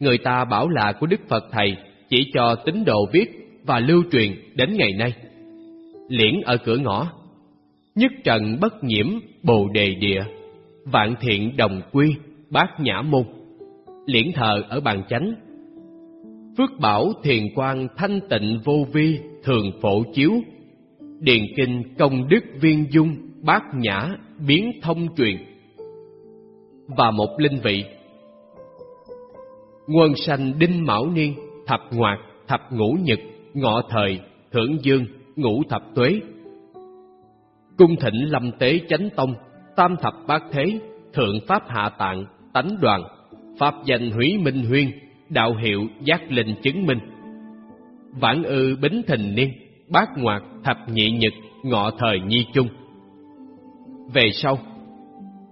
Người ta bảo là của Đức Phật Thầy chỉ cho tín đồ viết và lưu truyền đến ngày nay. Liễn ở cửa ngõ, nhất trần bất nhiễm bồ đề địa, vạn thiện đồng quy, bát nhã môn liễn thờ ở bàn chánh. Phước bảo thiền quan thanh tịnh vô vi thường phổ chiếu, điền kinh công đức viên dung bát nhã biến thông truyền. Và một linh vị Nguồn sanh đinh mão niên, thập ngoạt, thập ngũ nhật, ngọ thời, thưởng dương, ngũ thập tuế. Cung thịnh lâm tế chánh tông, tam thập bát thế, thượng pháp hạ tạng, tánh đoàn, Pháp danh hủy minh huyên, đạo hiệu giác linh chứng minh. Vãn ư bính thình niên, bát ngoạt thập nhị nhật, ngọ thời nhi chung. Về sau,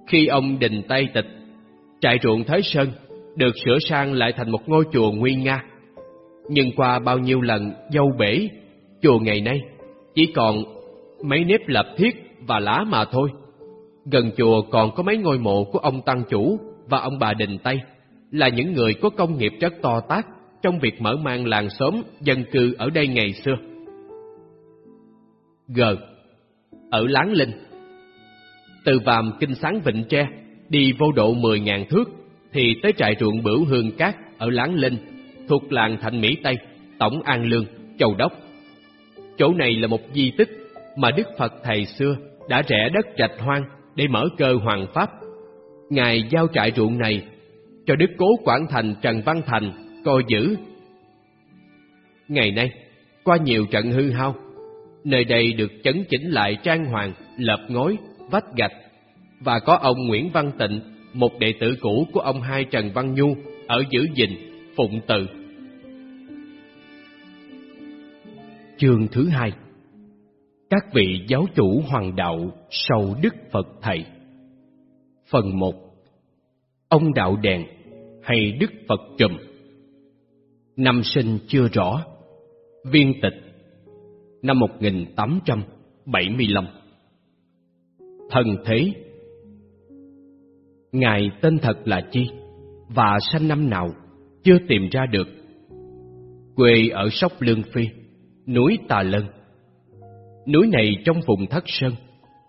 khi ông đình Tây tịch, trại ruộng Thới Sơn được sửa sang lại thành một ngôi chùa nguy nga. Nhưng qua bao nhiêu lần dâu bể, chùa ngày nay chỉ còn mấy nếp lập thiết và lá mà thôi. Gần chùa còn có mấy ngôi mộ của ông Tăng Chủ và ông bà Đình Tây là những người có công nghiệp rất to tác trong việc mở mang làng xóm dân cư ở đây ngày xưa. G. Ở Láng Linh Từ Vàm Kinh Sáng Vịnh Tre đi vô độ 10.000 thước thì tới trại ruộng Bửu Hương Cát ở Láng Linh, thuộc làng Thạnh Mỹ Tây, Tổng An Lương, Châu Đốc. Chỗ này là một di tích mà Đức Phật thầy xưa đã rẽ đất trạch hoang để mở cơ hoàng pháp. Ngài giao trại ruộng này cho Đức Cố Quảng Thành Trần Văn Thành coi giữ. Ngày nay, qua nhiều trận hư hao, nơi đây được chấn chỉnh lại trang hoàng, lợp ngói, vách gạch. Và có ông Nguyễn Văn Tịnh, một đệ tử cũ của ông hai Trần Văn Nhu ở giữ gìn, phụng tự. Chương thứ hai. Các vị giáo chủ hoàng đạo sau Đức Phật Thầy. Phần một. Ông Đạo Đèn hay Đức Phật Trùm Năm sinh chưa rõ, Viên tịch, Năm 1875 Thần thế, Ngài tên thật là chi Và sanh năm nào Chưa tìm ra được? Quê ở Sóc Lương Phi, Núi Tà Lân. Núi này trong vùng Thất Sơn,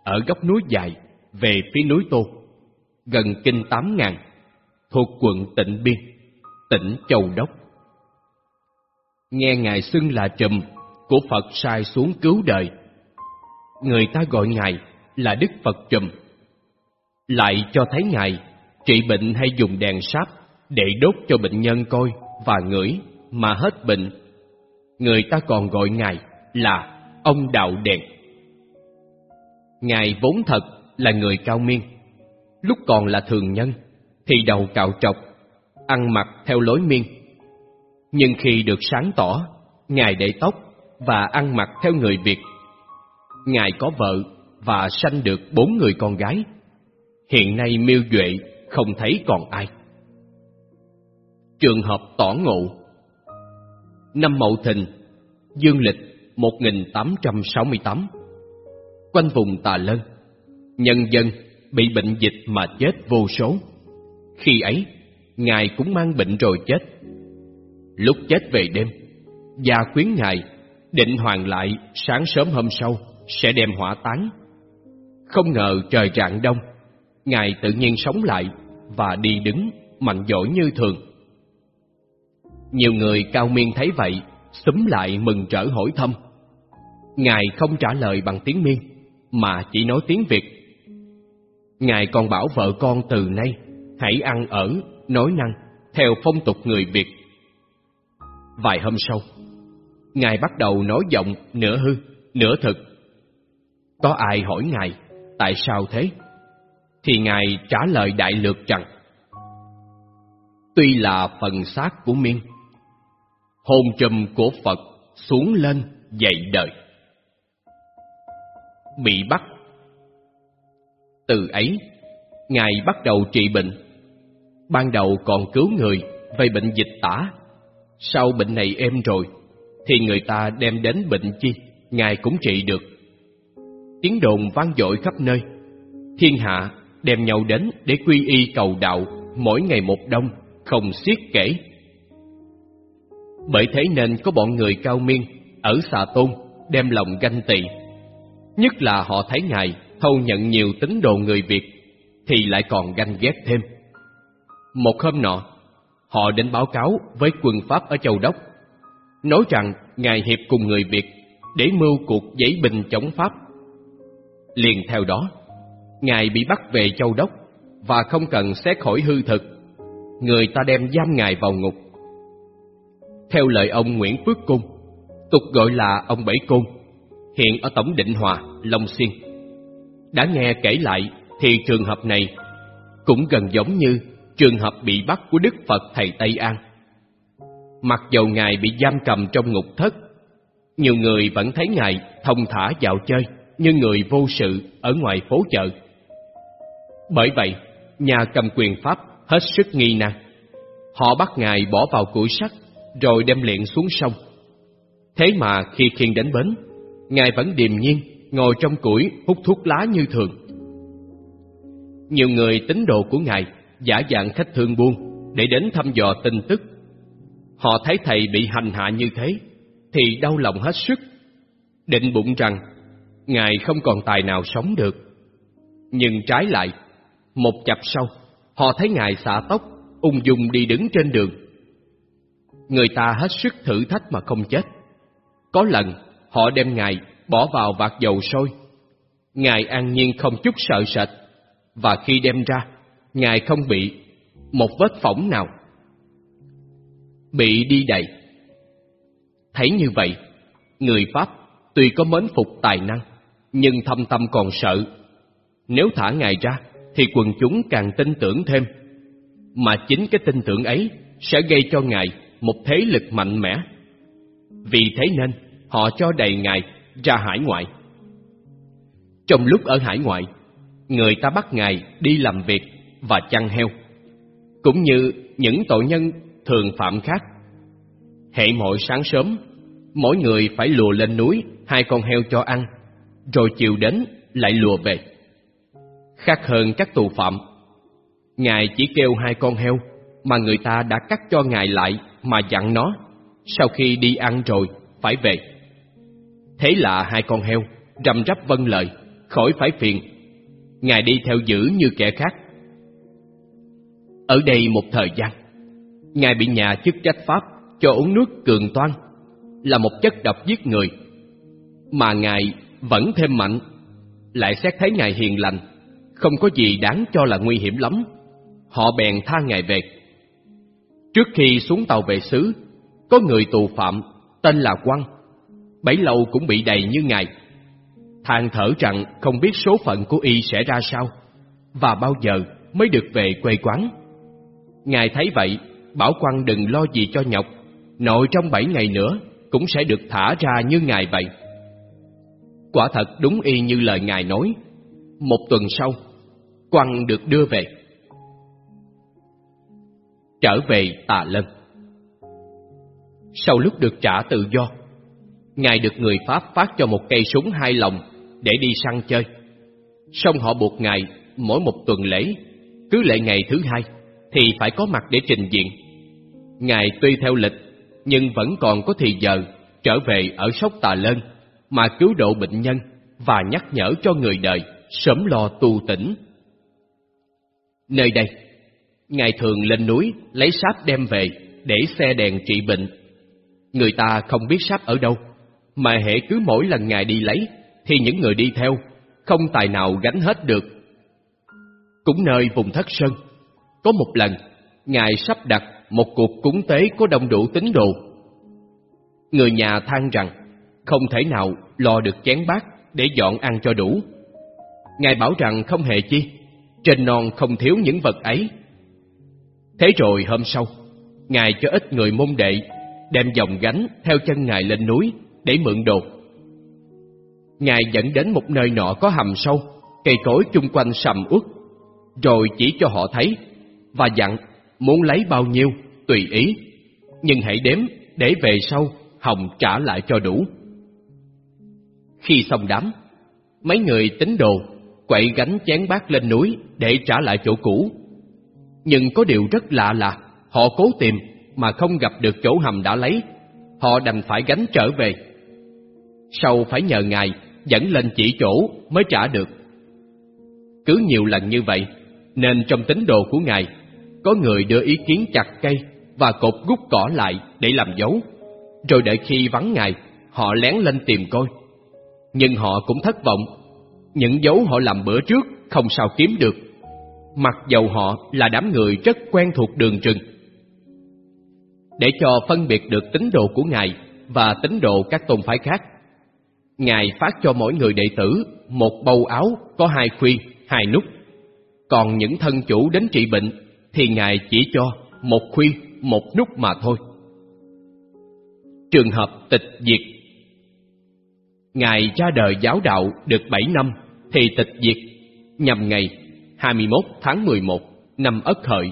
Ở góc núi dài Về phía núi Tô, Gần kinh tám ngàn. Thuộc quận Tịnh Biên, Tỉnh Châu Đốc Nghe Ngài xưng là trùm Của Phật sai xuống cứu đời Người ta gọi Ngài là Đức Phật trùm lại cho thấy Ngài trị bệnh hay dùng đèn sáp để đốt cho bệnh nhân coi và ngửi mà hết bệnh. Người ta còn gọi Ngài là ông Đạo Đèn. Ngài vốn thật là người cao miên. Lúc còn là thường nhân thì đầu cạo trọc, ăn mặc theo lối miên. Nhưng khi được sáng tỏ, Ngài để tóc và ăn mặc theo người Việt. Ngài có vợ và sanh được bốn người con gái hiện nay miêu duệ không thấy còn ai. Trường hợp tỏ ngộ Năm Mậu Thìn, dương lịch 1868 Quanh vùng Tà Lân, nhân dân bị bệnh dịch mà chết vô số. Khi ấy, Ngài cũng mang bệnh rồi chết. Lúc chết về đêm, gia khuyến Ngài định hoàn lại sáng sớm hôm sau sẽ đem hỏa táng. Không ngờ trời rạng đông, Ngài tự nhiên sống lại và đi đứng mạnh dỗi như thường. Nhiều người cao miên thấy vậy, xúm lại mừng trở hỏi thăm. Ngài không trả lời bằng tiếng miên, mà chỉ nói tiếng Việt. Ngài còn bảo vợ con từ nay hãy ăn ở, nói năng theo phong tục người Việt. Vài hôm sau, Ngài bắt đầu nói giọng nửa hư, nửa thực. Có ai hỏi Ngài tại sao thế? thì Ngài trả lời đại lược rằng Tuy là phần xác của miên, hồn trùm của Phật xuống lên dậy đời. Bị bắt Từ ấy, Ngài bắt đầu trị bệnh. Ban đầu còn cứu người về bệnh dịch tả. Sau bệnh này êm rồi, thì người ta đem đến bệnh chi, Ngài cũng trị được. Tiếng đồn vang dội khắp nơi. Thiên hạ đem nhau đến để quy y cầu đạo mỗi ngày một đông, không xiết kể. Bởi thế nên có bọn người cao miên ở xà tôn đem lòng ganh tị. Nhất là họ thấy Ngài thâu nhận nhiều tín đồ người Việt thì lại còn ganh ghét thêm. Một hôm nọ, họ đến báo cáo với quân Pháp ở Châu Đốc, nói rằng Ngài hiệp cùng người Việt để mưu cuộc giấy bình chống Pháp. Liền theo đó, Ngài bị bắt về châu đốc và không cần xét khỏi hư thực, người ta đem giam Ngài vào ngục. Theo lời ông Nguyễn Phước Cung, tục gọi là ông Bảy Cung, hiện ở Tổng Định Hòa, Long Xuyên. Đã nghe kể lại thì trường hợp này cũng gần giống như trường hợp bị bắt của Đức Phật Thầy Tây An. Mặc dầu Ngài bị giam cầm trong ngục thất, nhiều người vẫn thấy Ngài thông thả dạo chơi như người vô sự ở ngoài phố chợ. Bởi vậy, nhà cầm quyền Pháp hết sức nghi nan. Họ bắt Ngài bỏ vào củi sắt, rồi đem liện xuống sông. Thế mà khi khiêng đến bến, Ngài vẫn điềm nhiên ngồi trong củi hút thuốc lá như thường. Nhiều người tín đồ của Ngài giả dạng khách thương buôn để đến thăm dò tin tức. Họ thấy Thầy bị hành hạ như thế, thì đau lòng hết sức, định bụng rằng Ngài không còn tài nào sống được. Nhưng trái lại, một chập sau, họ thấy Ngài xả tóc ung dung đi đứng trên đường. Người ta hết sức thử thách mà không chết. Có lần, họ đem Ngài bỏ vào vạc dầu sôi. Ngài an nhiên không chút sợ sệt, và khi đem ra, Ngài không bị một vết phỏng nào. Bị đi đầy. Thấy như vậy, người Pháp tuy có mến phục tài năng, nhưng thâm tâm còn sợ. Nếu thả Ngài ra, thì quần chúng càng tin tưởng thêm. Mà chính cái tin tưởng ấy sẽ gây cho Ngài một thế lực mạnh mẽ. Vì thế nên, họ cho đầy Ngài ra hải ngoại. Trong lúc ở hải ngoại, người ta bắt Ngài đi làm việc và chăn heo, cũng như những tội nhân thường phạm khác. Hệ mỗi sáng sớm, mỗi người phải lùa lên núi hai con heo cho ăn, rồi chiều đến lại lùa về. Khác hơn các tù phạm, Ngài chỉ kêu hai con heo mà người ta đã cắt cho Ngài lại mà dặn nó, sau khi đi ăn rồi phải về. Thế là hai con heo rầm rắp vâng lời, khỏi phải phiền. Ngài đi theo giữ như kẻ khác. Ở đây một thời gian, Ngài bị nhà chức trách Pháp cho uống nước cường toan, là một chất độc giết người. Mà Ngài vẫn thêm mạnh, lại xét thấy Ngài hiền lành, không có gì đáng cho là nguy hiểm lắm. Họ bèn tha Ngài về. Trước khi xuống tàu về xứ, có người tù phạm tên là Quăng, bấy lâu cũng bị đầy như Ngài. than thở rằng không biết số phận của y sẽ ra sao, và bao giờ mới được về quê quán. Ngài thấy vậy, bảo quan đừng lo gì cho nhọc, nội trong bảy ngày nữa cũng sẽ được thả ra như Ngài vậy. Quả thật đúng y như lời Ngài nói. Một tuần sau, quan được đưa về. Trở về Tà Lân Sau lúc được trả tự do, Ngài được người Pháp phát cho một cây súng hai lồng để đi săn chơi. Xong họ buộc Ngài mỗi một tuần lễ, cứ lệ ngày thứ hai, thì phải có mặt để trình diện. Ngài tuy theo lịch, nhưng vẫn còn có thì giờ trở về ở sóc Tà Lân mà cứu độ bệnh nhân và nhắc nhở cho người đời sớm lo tu tỉnh. Nơi đây, Ngài thường lên núi lấy sáp đem về để xe đèn trị bệnh. Người ta không biết sáp ở đâu, mà hệ cứ mỗi lần Ngài đi lấy thì những người đi theo không tài nào gánh hết được. Cũng nơi vùng thất sơn, có một lần Ngài sắp đặt một cuộc cúng tế có đông đủ tín đồ. Người nhà than rằng không thể nào lo được chén bát để dọn ăn cho đủ. Ngài bảo rằng không hề chi, trên non không thiếu những vật ấy. Thế rồi hôm sau, Ngài cho ít người môn đệ đem dòng gánh theo chân Ngài lên núi để mượn đồ. Ngài dẫn đến một nơi nọ có hầm sâu, cây cối chung quanh sầm uất, rồi chỉ cho họ thấy và dặn muốn lấy bao nhiêu tùy ý, nhưng hãy đếm để về sau Hồng trả lại cho đủ. Khi xong đám, mấy người tính đồ quậy gánh chén bát lên núi để trả lại chỗ cũ. Nhưng có điều rất lạ là họ cố tìm mà không gặp được chỗ hầm đã lấy, họ đành phải gánh trở về. Sau phải nhờ ngài dẫn lên chỉ chỗ mới trả được. Cứ nhiều lần như vậy, nên trong tín đồ của ngài, có người đưa ý kiến chặt cây và cột gút cỏ lại để làm dấu, rồi đợi khi vắng ngày họ lén lên tìm coi. Nhưng họ cũng thất vọng, những dấu họ làm bữa trước không sao kiếm được, mặc dầu họ là đám người rất quen thuộc đường rừng. Để cho phân biệt được tín đồ của Ngài và tín đồ các tôn phái khác, Ngài phát cho mỗi người đệ tử một bầu áo có hai khuy, hai nút. Còn những thân chủ đến trị bệnh thì Ngài chỉ cho một khuyên, một nút mà thôi. Trường hợp tịch diệt Ngài ra đời giáo đạo được 7 năm thì tịch diệt nhằm ngày 21 tháng 11 năm Ất Hợi,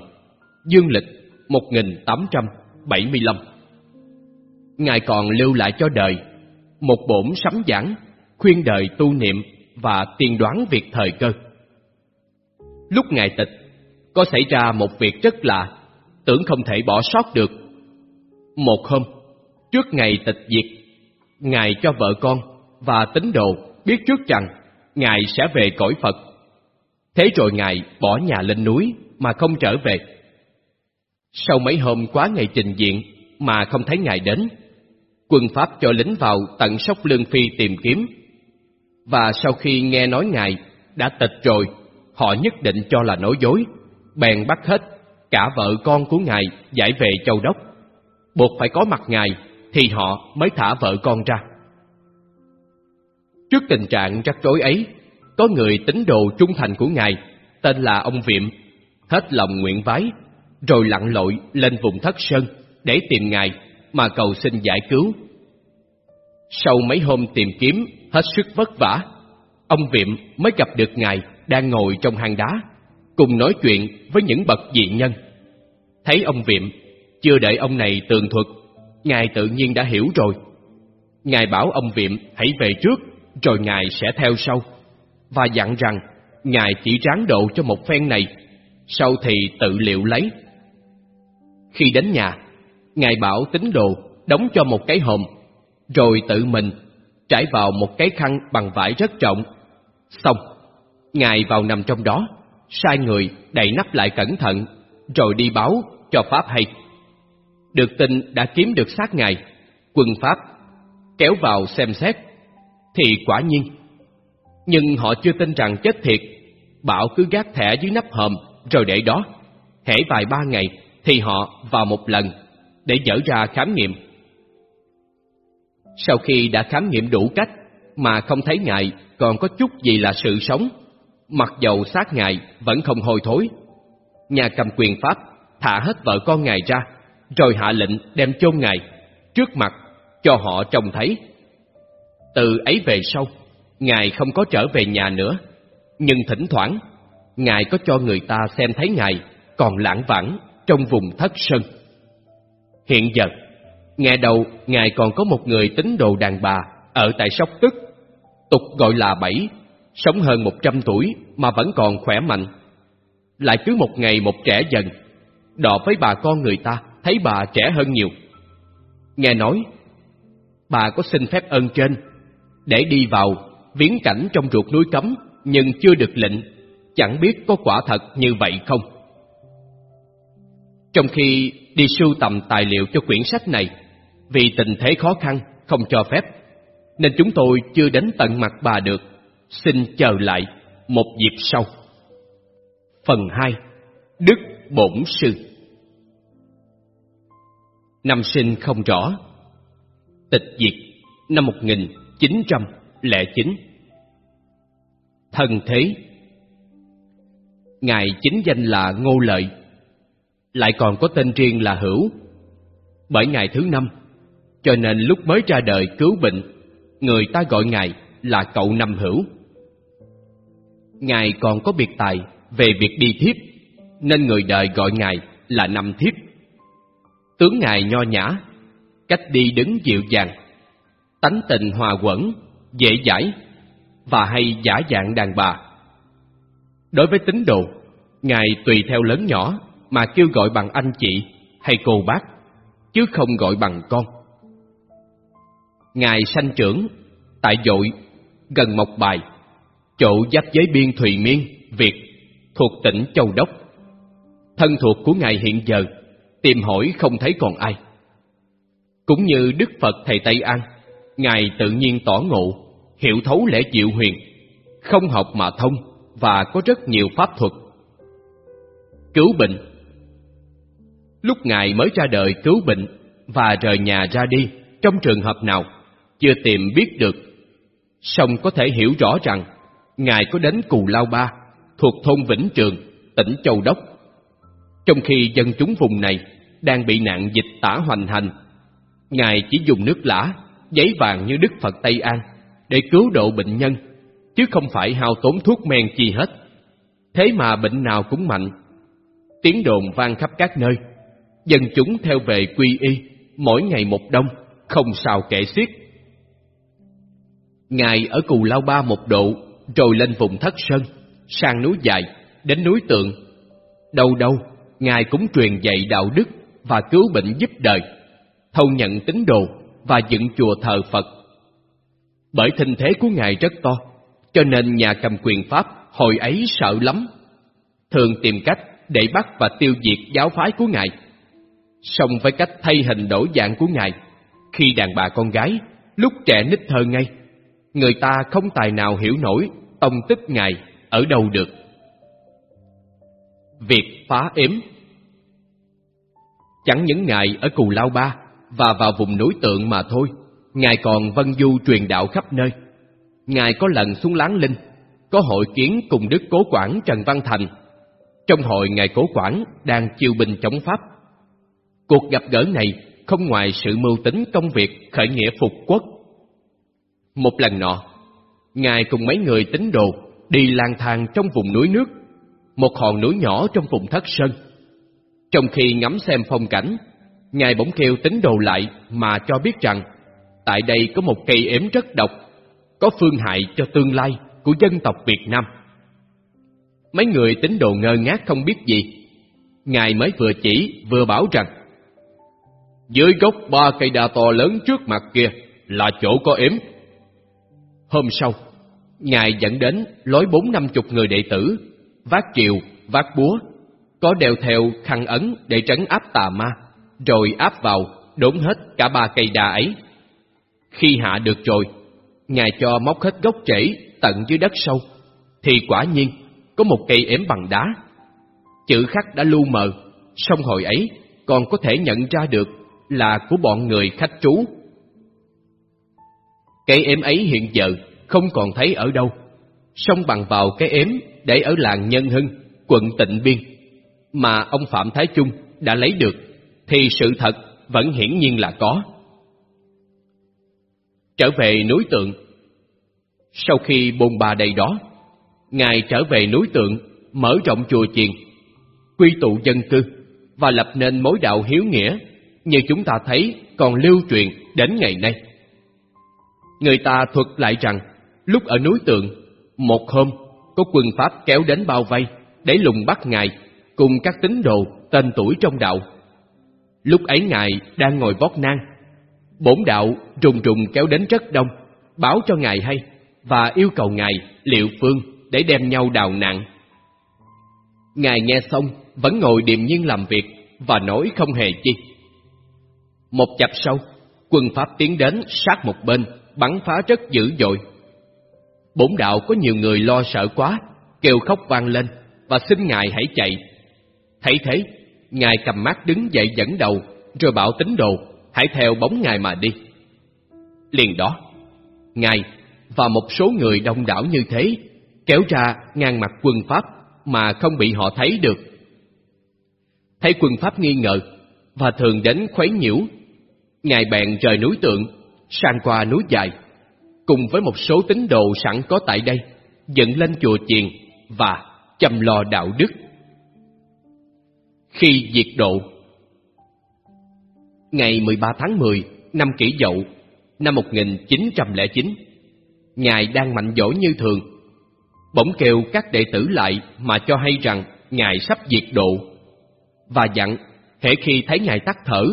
dương lịch 1875. Ngài còn lưu lại cho đời một bổn sấm giảng khuyên đời tu niệm và tiên đoán việc thời cơ. Lúc Ngài tịch, có xảy ra một việc rất lạ, tưởng không thể bỏ sót được. Một hôm, trước ngày tịch diệt, Ngài cho vợ con và tín đồ biết trước rằng Ngài sẽ về cõi Phật. Thế rồi Ngài bỏ nhà lên núi mà không trở về. Sau mấy hôm quá ngày trình diện mà không thấy ngài đến, quân Pháp cho lính vào tận sóc lương phi tìm kiếm. Và sau khi nghe nói ngài đã tịch rồi, họ nhất định cho là nói dối, bèn bắt hết cả vợ con của ngài giải về châu đốc. Buộc phải có mặt ngài thì họ mới thả vợ con ra. Trước tình trạng rắc rối ấy, có người tín đồ trung thành của ngài tên là ông Việm, hết lòng nguyện vái, rồi lặn lội lên vùng thất sơn để tìm ngài mà cầu xin giải cứu. Sau mấy hôm tìm kiếm hết sức vất vả, ông Việm mới gặp được ngài đang ngồi trong hang đá, cùng nói chuyện với những bậc dị nhân. Thấy ông Việm, chưa đợi ông này tường thuật, ngài tự nhiên đã hiểu rồi. Ngài bảo ông Việm hãy về trước, rồi ngài sẽ theo sau, và dặn rằng ngài chỉ ráng độ cho một phen này, sau thì tự liệu lấy. Khi đến nhà, ngài bảo tín đồ đóng cho một cái hòm, rồi tự mình trải vào một cái khăn bằng vải rất rộng. Xong, ngài vào nằm trong đó, sai người đậy nắp lại cẩn thận, rồi đi báo cho Pháp hay. Được tin đã kiếm được xác ngài, quân Pháp kéo vào xem xét, thì quả nhiên. Nhưng họ chưa tin rằng chết thiệt, bảo cứ gác thẻ dưới nắp hòm rồi để đó. Hễ vài ba ngày thì họ vào một lần để dở ra khám nghiệm. Sau khi đã khám nghiệm đủ cách mà không thấy ngài còn có chút gì là sự sống, mặc dầu sát ngài vẫn không hôi thối. Nhà cầm quyền Pháp thả hết vợ con ngài ra, rồi hạ lệnh đem chôn ngài trước mặt cho họ trông thấy. Từ ấy về sau, ngài không có trở về nhà nữa, nhưng thỉnh thoảng ngài có cho người ta xem thấy ngài còn lãng vãng trong vùng thất sơn. Hiện giờ, nghe đầu ngài còn có một người tín đồ đàn bà ở tại Sóc Tức, tục gọi là Bảy, sống hơn một trăm tuổi mà vẫn còn khỏe mạnh. Lại cứ một ngày một trẻ dần, đọ với bà con người ta thấy bà trẻ hơn nhiều. Nghe nói, bà có xin phép ơn trên để đi vào viếng cảnh trong ruột núi cấm nhưng chưa được lệnh, chẳng biết có quả thật như vậy không. Trong khi đi sưu tầm tài liệu cho quyển sách này, vì tình thế khó khăn, không cho phép, nên chúng tôi chưa đến tận mặt bà được, xin chờ lại một dịp sau. Phần 2. Đức Bổn Sư Năm sinh không rõ, Tịch diệt năm 1909 Thân thế, Ngài chính danh là Ngô Lợi, Lại còn có tên riêng là Hữu Bởi ngày thứ năm, Cho nên lúc mới ra đời cứu bệnh, Người ta gọi Ngài là cậu Năm Hữu Ngài còn có biệt tài về việc đi thiếp, Nên người đời gọi Ngài là Năm Thiếp. Tướng Ngài nho nhã, Cách đi đứng dịu dàng, Tánh tình hòa quẩn, Dễ dãi, Và hay giả dạng đàn bà. Đối với tín đồ, Ngài tùy theo lớn nhỏ Mà kêu gọi bằng anh chị hay cô bác, Chứ không gọi bằng con. Ngài sanh trưởng Tại dội Gần Mộc Bài. Chỗ giáp giới biên Thùy Miên, Việt, Thuộc tỉnh Châu Đốc. Thân thuộc của Ngài hiện giờ, Tìm hỏi không thấy còn ai. Cũng như Đức Phật Thầy Tây An, Ngài tự nhiên tỏ ngộ, Hiểu thấu lẽ diệu huyền, Không học mà thông Và có rất nhiều pháp thuật. Cứu bệnh. Lúc Ngài mới ra đời cứu bệnh Và rời nhà ra đi, Trong trường hợp nào Chưa tìm biết được, song có thể hiểu rõ rằng Ngài có đến Cù Lao Ba Thuộc thôn Vĩnh Trường, tỉnh Châu Đốc Trong khi dân chúng vùng này Đang bị nạn dịch tả hoành hành Ngài chỉ dùng nước lã giấy vàng như Đức Phật Tây An để cứu độ bệnh nhân, chứ không phải hao tốn thuốc men chi hết. Thế mà bệnh nào cũng mạnh. Tiếng đồn vang khắp các nơi, dân chúng theo về quy y, mỗi ngày một đông, không sao kể xiết. Ngài ở Cù Lao Ba một độ, rồi lên vùng Thất Sơn, sang núi dài, đến núi Tượng. Đâu đâu, Ngài cũng truyền dạy đạo đức và cứu bệnh giúp đời, thâu nhận tín đồ và dựng chùa thờ Phật. Bởi thinh thế của Ngài rất to, cho nên nhà cầm quyền Pháp hồi ấy sợ lắm. Thường tìm cách để bắt và tiêu diệt giáo phái của Ngài, song với cách thay hình đổi dạng của Ngài, khi đàn bà con gái, lúc trẻ nít thơ ngay người ta không tài nào hiểu nổi tông tích Ngài ở đâu được. Việc phá ếm Chẳng những Ngài ở Cù Lao Ba và vào vùng núi tượng mà thôi, Ngài còn vân du truyền đạo khắp nơi. Ngài có lần xuống Láng Linh, có hội kiến cùng Đức Cố Quản Trần Văn Thành. Trong hội Ngài Cố Quản đang chiêu binh chống Pháp. Cuộc gặp gỡ này không ngoài sự mưu tính công việc khởi nghĩa phục quốc. Một lần nọ, Ngài cùng mấy người tín đồ đi lang thang trong vùng núi nước, một hòn núi nhỏ trong vùng thất sơn. Trong khi ngắm xem phong cảnh, Ngài bỗng kêu tín đồ lại mà cho biết rằng tại đây có một cây ếm rất độc, có phương hại cho tương lai của dân tộc Việt Nam. Mấy người tín đồ ngơ ngác không biết gì. Ngài mới vừa chỉ vừa bảo rằng dưới gốc ba cây đa to lớn trước mặt kia là chỗ có ếm. Hôm sau, Ngài dẫn đến lối bốn năm chục người đệ tử, vác kiều, vác búa, có đeo theo khăn ấn để trấn áp tà ma, rồi áp vào, đốn hết cả ba cây đa ấy. Khi hạ được rồi, Ngài cho móc hết gốc rễ tận dưới đất sâu, thì quả nhiên có một cây ếm bằng đá. Chữ khắc đã lu mờ, song hồi ấy còn có thể nhận ra được là của bọn người khách trú. Cây ếm ấy hiện giờ không còn thấy ở đâu, song bằng vào cái ếm để ở làng Nhân Hưng, quận Tịnh Biên, mà ông Phạm Thái Trung đã lấy được, thì sự thật vẫn hiển nhiên là có. Trở về núi tượng Sau khi bồn bà đầy đó, Ngài trở về núi tượng, mở rộng chùa chiền, quy tụ dân cư và lập nên mối đạo hiếu nghĩa như chúng ta thấy còn lưu truyền đến ngày nay. Người ta thuật lại rằng, lúc ở núi tượng, một hôm có quân Pháp kéo đến bao vây để lùng bắt Ngài cùng các tín đồ tên tuổi trong đạo. Lúc ấy Ngài đang ngồi vót nang, bổn đạo trùng trùng kéo đến rất đông, báo cho Ngài hay và yêu cầu Ngài liệu phương để đem nhau đào nạn. Ngài nghe xong vẫn ngồi điềm nhiên làm việc và nói không hề chi. Một chập sau, quân Pháp tiến đến sát một bên, bắn phá rất dữ dội. Bổn đạo có nhiều người lo sợ quá, kêu khóc vang lên và xin Ngài hãy chạy. Thấy thế, Ngài cầm mát đứng dậy dẫn đầu, rồi bảo tín đồ hãy theo bóng Ngài mà đi. Liền đó, Ngài và một số người đông đảo như thế kéo ra ngang mặt quân Pháp mà không bị họ thấy được. Thấy quân Pháp nghi ngờ và thường đến khuấy nhiễu Ngài bèn rời núi tượng, sang qua núi dài, cùng với một số tín đồ sẵn có tại đây, dẫn lên chùa chiền và chăm lo đạo đức. Khi diệt độ Ngày 13 tháng 10 năm kỷ dậu năm 1909, Ngài đang mạnh dỗ như thường, bỗng kêu các đệ tử lại mà cho hay rằng Ngài sắp diệt độ, và dặn hễ khi thấy Ngài tắt thở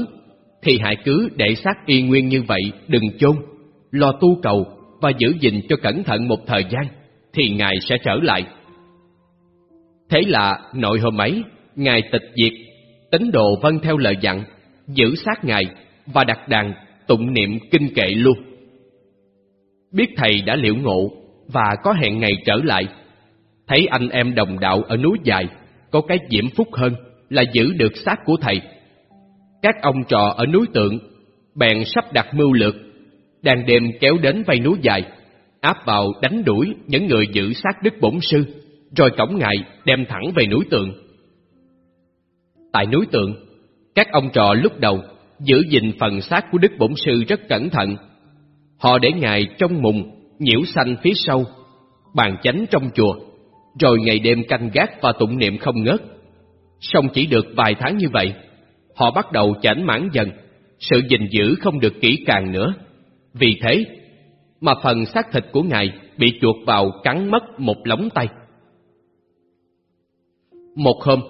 thì hãy cứ để xác y nguyên như vậy, đừng chôn, lo tu cầu và giữ gìn cho cẩn thận một thời gian, thì Ngài sẽ trở lại. Thế là nội hôm ấy, Ngài tịch diệt, tín đồ vâng theo lời dặn, giữ sát Ngài và đặt đàn tụng niệm kinh kệ luôn. Biết Thầy đã liễu ngộ và có hẹn ngày trở lại, thấy anh em đồng đạo ở núi dài có cái diễm phúc hơn là giữ được xác của Thầy các ông trò ở núi tượng, bèn sắp đặt mưu lược, đang đêm kéo đến vây núi dài, áp vào đánh đuổi những người giữ sát đức bổn sư, rồi cổng ngài đem thẳng về núi tượng. Tại núi tượng, các ông trò lúc đầu giữ gìn phần xác của đức bổn sư rất cẩn thận. Họ để ngài trong mùng, nhiễu xanh phía sau, bàn chánh trong chùa, rồi ngày đêm canh gác và tụng niệm không ngớt. Song chỉ được vài tháng như vậy họ bắt đầu chảnh mãn dần, sự gìn giữ không được kỹ càng nữa. Vì thế, mà phần xác thịt của Ngài bị chuột vào cắn mất một lóng tay. Một hôm,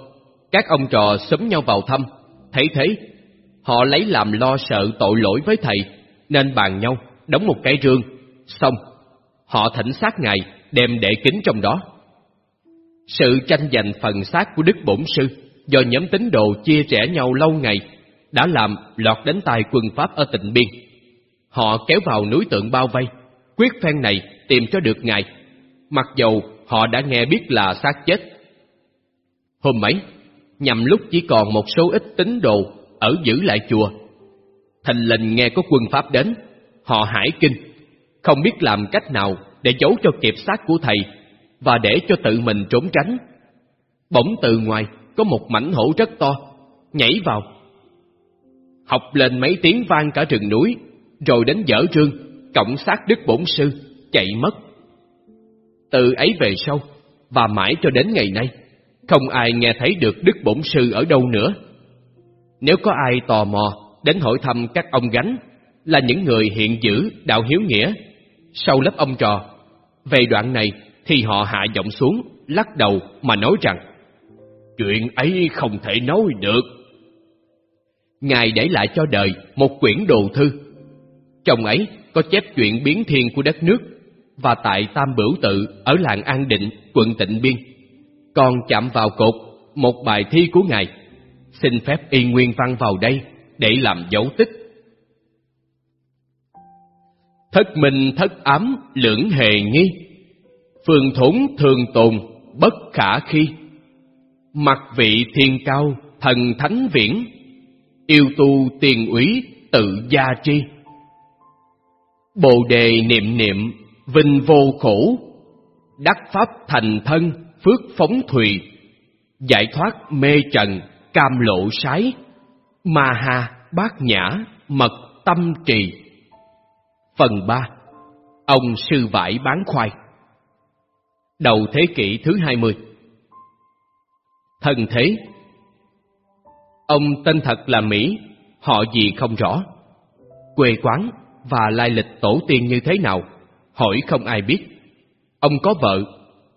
các ông trò xúm nhau vào thăm, thấy thế, họ lấy làm lo sợ tội lỗi với thầy, nên bàn nhau đóng một cái rương, xong, họ thỉnh xác Ngài đem để kính trong đó. Sự tranh giành phần xác của Đức Bổn Sư do nhóm tín đồ chia rẽ nhau lâu ngày đã làm lọt đến tay quân Pháp ở tịnh biên. Họ kéo vào núi tượng bao vây, quyết phen này tìm cho được ngài, mặc dầu họ đã nghe biết là xác chết. Hôm ấy, nhằm lúc chỉ còn một số ít tín đồ ở giữ lại chùa, thành lệnh nghe có quân Pháp đến, họ hải kinh, không biết làm cách nào để giấu cho kịp xác của thầy và để cho tự mình trốn tránh. Bỗng từ ngoài có một mảnh hổ rất to, nhảy vào. Học lên mấy tiếng vang cả rừng núi, rồi đến dở trương, cộng sát đức bổn sư, chạy mất. Từ ấy về sau, và mãi cho đến ngày nay, không ai nghe thấy được đức bổn sư ở đâu nữa. Nếu có ai tò mò đến hỏi thăm các ông gánh là những người hiện giữ đạo hiếu nghĩa sau lớp ông trò, về đoạn này thì họ hạ giọng xuống, lắc đầu mà nói rằng Chuyện ấy không thể nói được. Ngài để lại cho đời một quyển đồ thư. Trong ấy có chép chuyện biến thiên của đất nước và tại Tam Bửu Tự ở làng An Định, quận Tịnh Biên. Còn chạm vào cột một bài thi của Ngài. Xin phép y nguyên văn vào đây để làm dấu tích. Thất minh thất ám lưỡng hề nghi, phương thốn thường tồn bất khả khi Mặt vị thiên cao, thần thánh viễn, yêu tu tiền úy tự gia tri. Bồ đề niệm niệm, vinh vô khổ, đắc pháp thành thân, phước phóng thùy, giải thoát mê trần, cam lộ sái, ma ha, bát nhã, mật tâm trì. Phần 3 Ông sư vải bán khoai Đầu thế kỷ thứ 20 thân thế. Ông tên thật là Mỹ, họ gì không rõ. Quê quán và lai lịch tổ tiên như thế nào, hỏi không ai biết. Ông có vợ,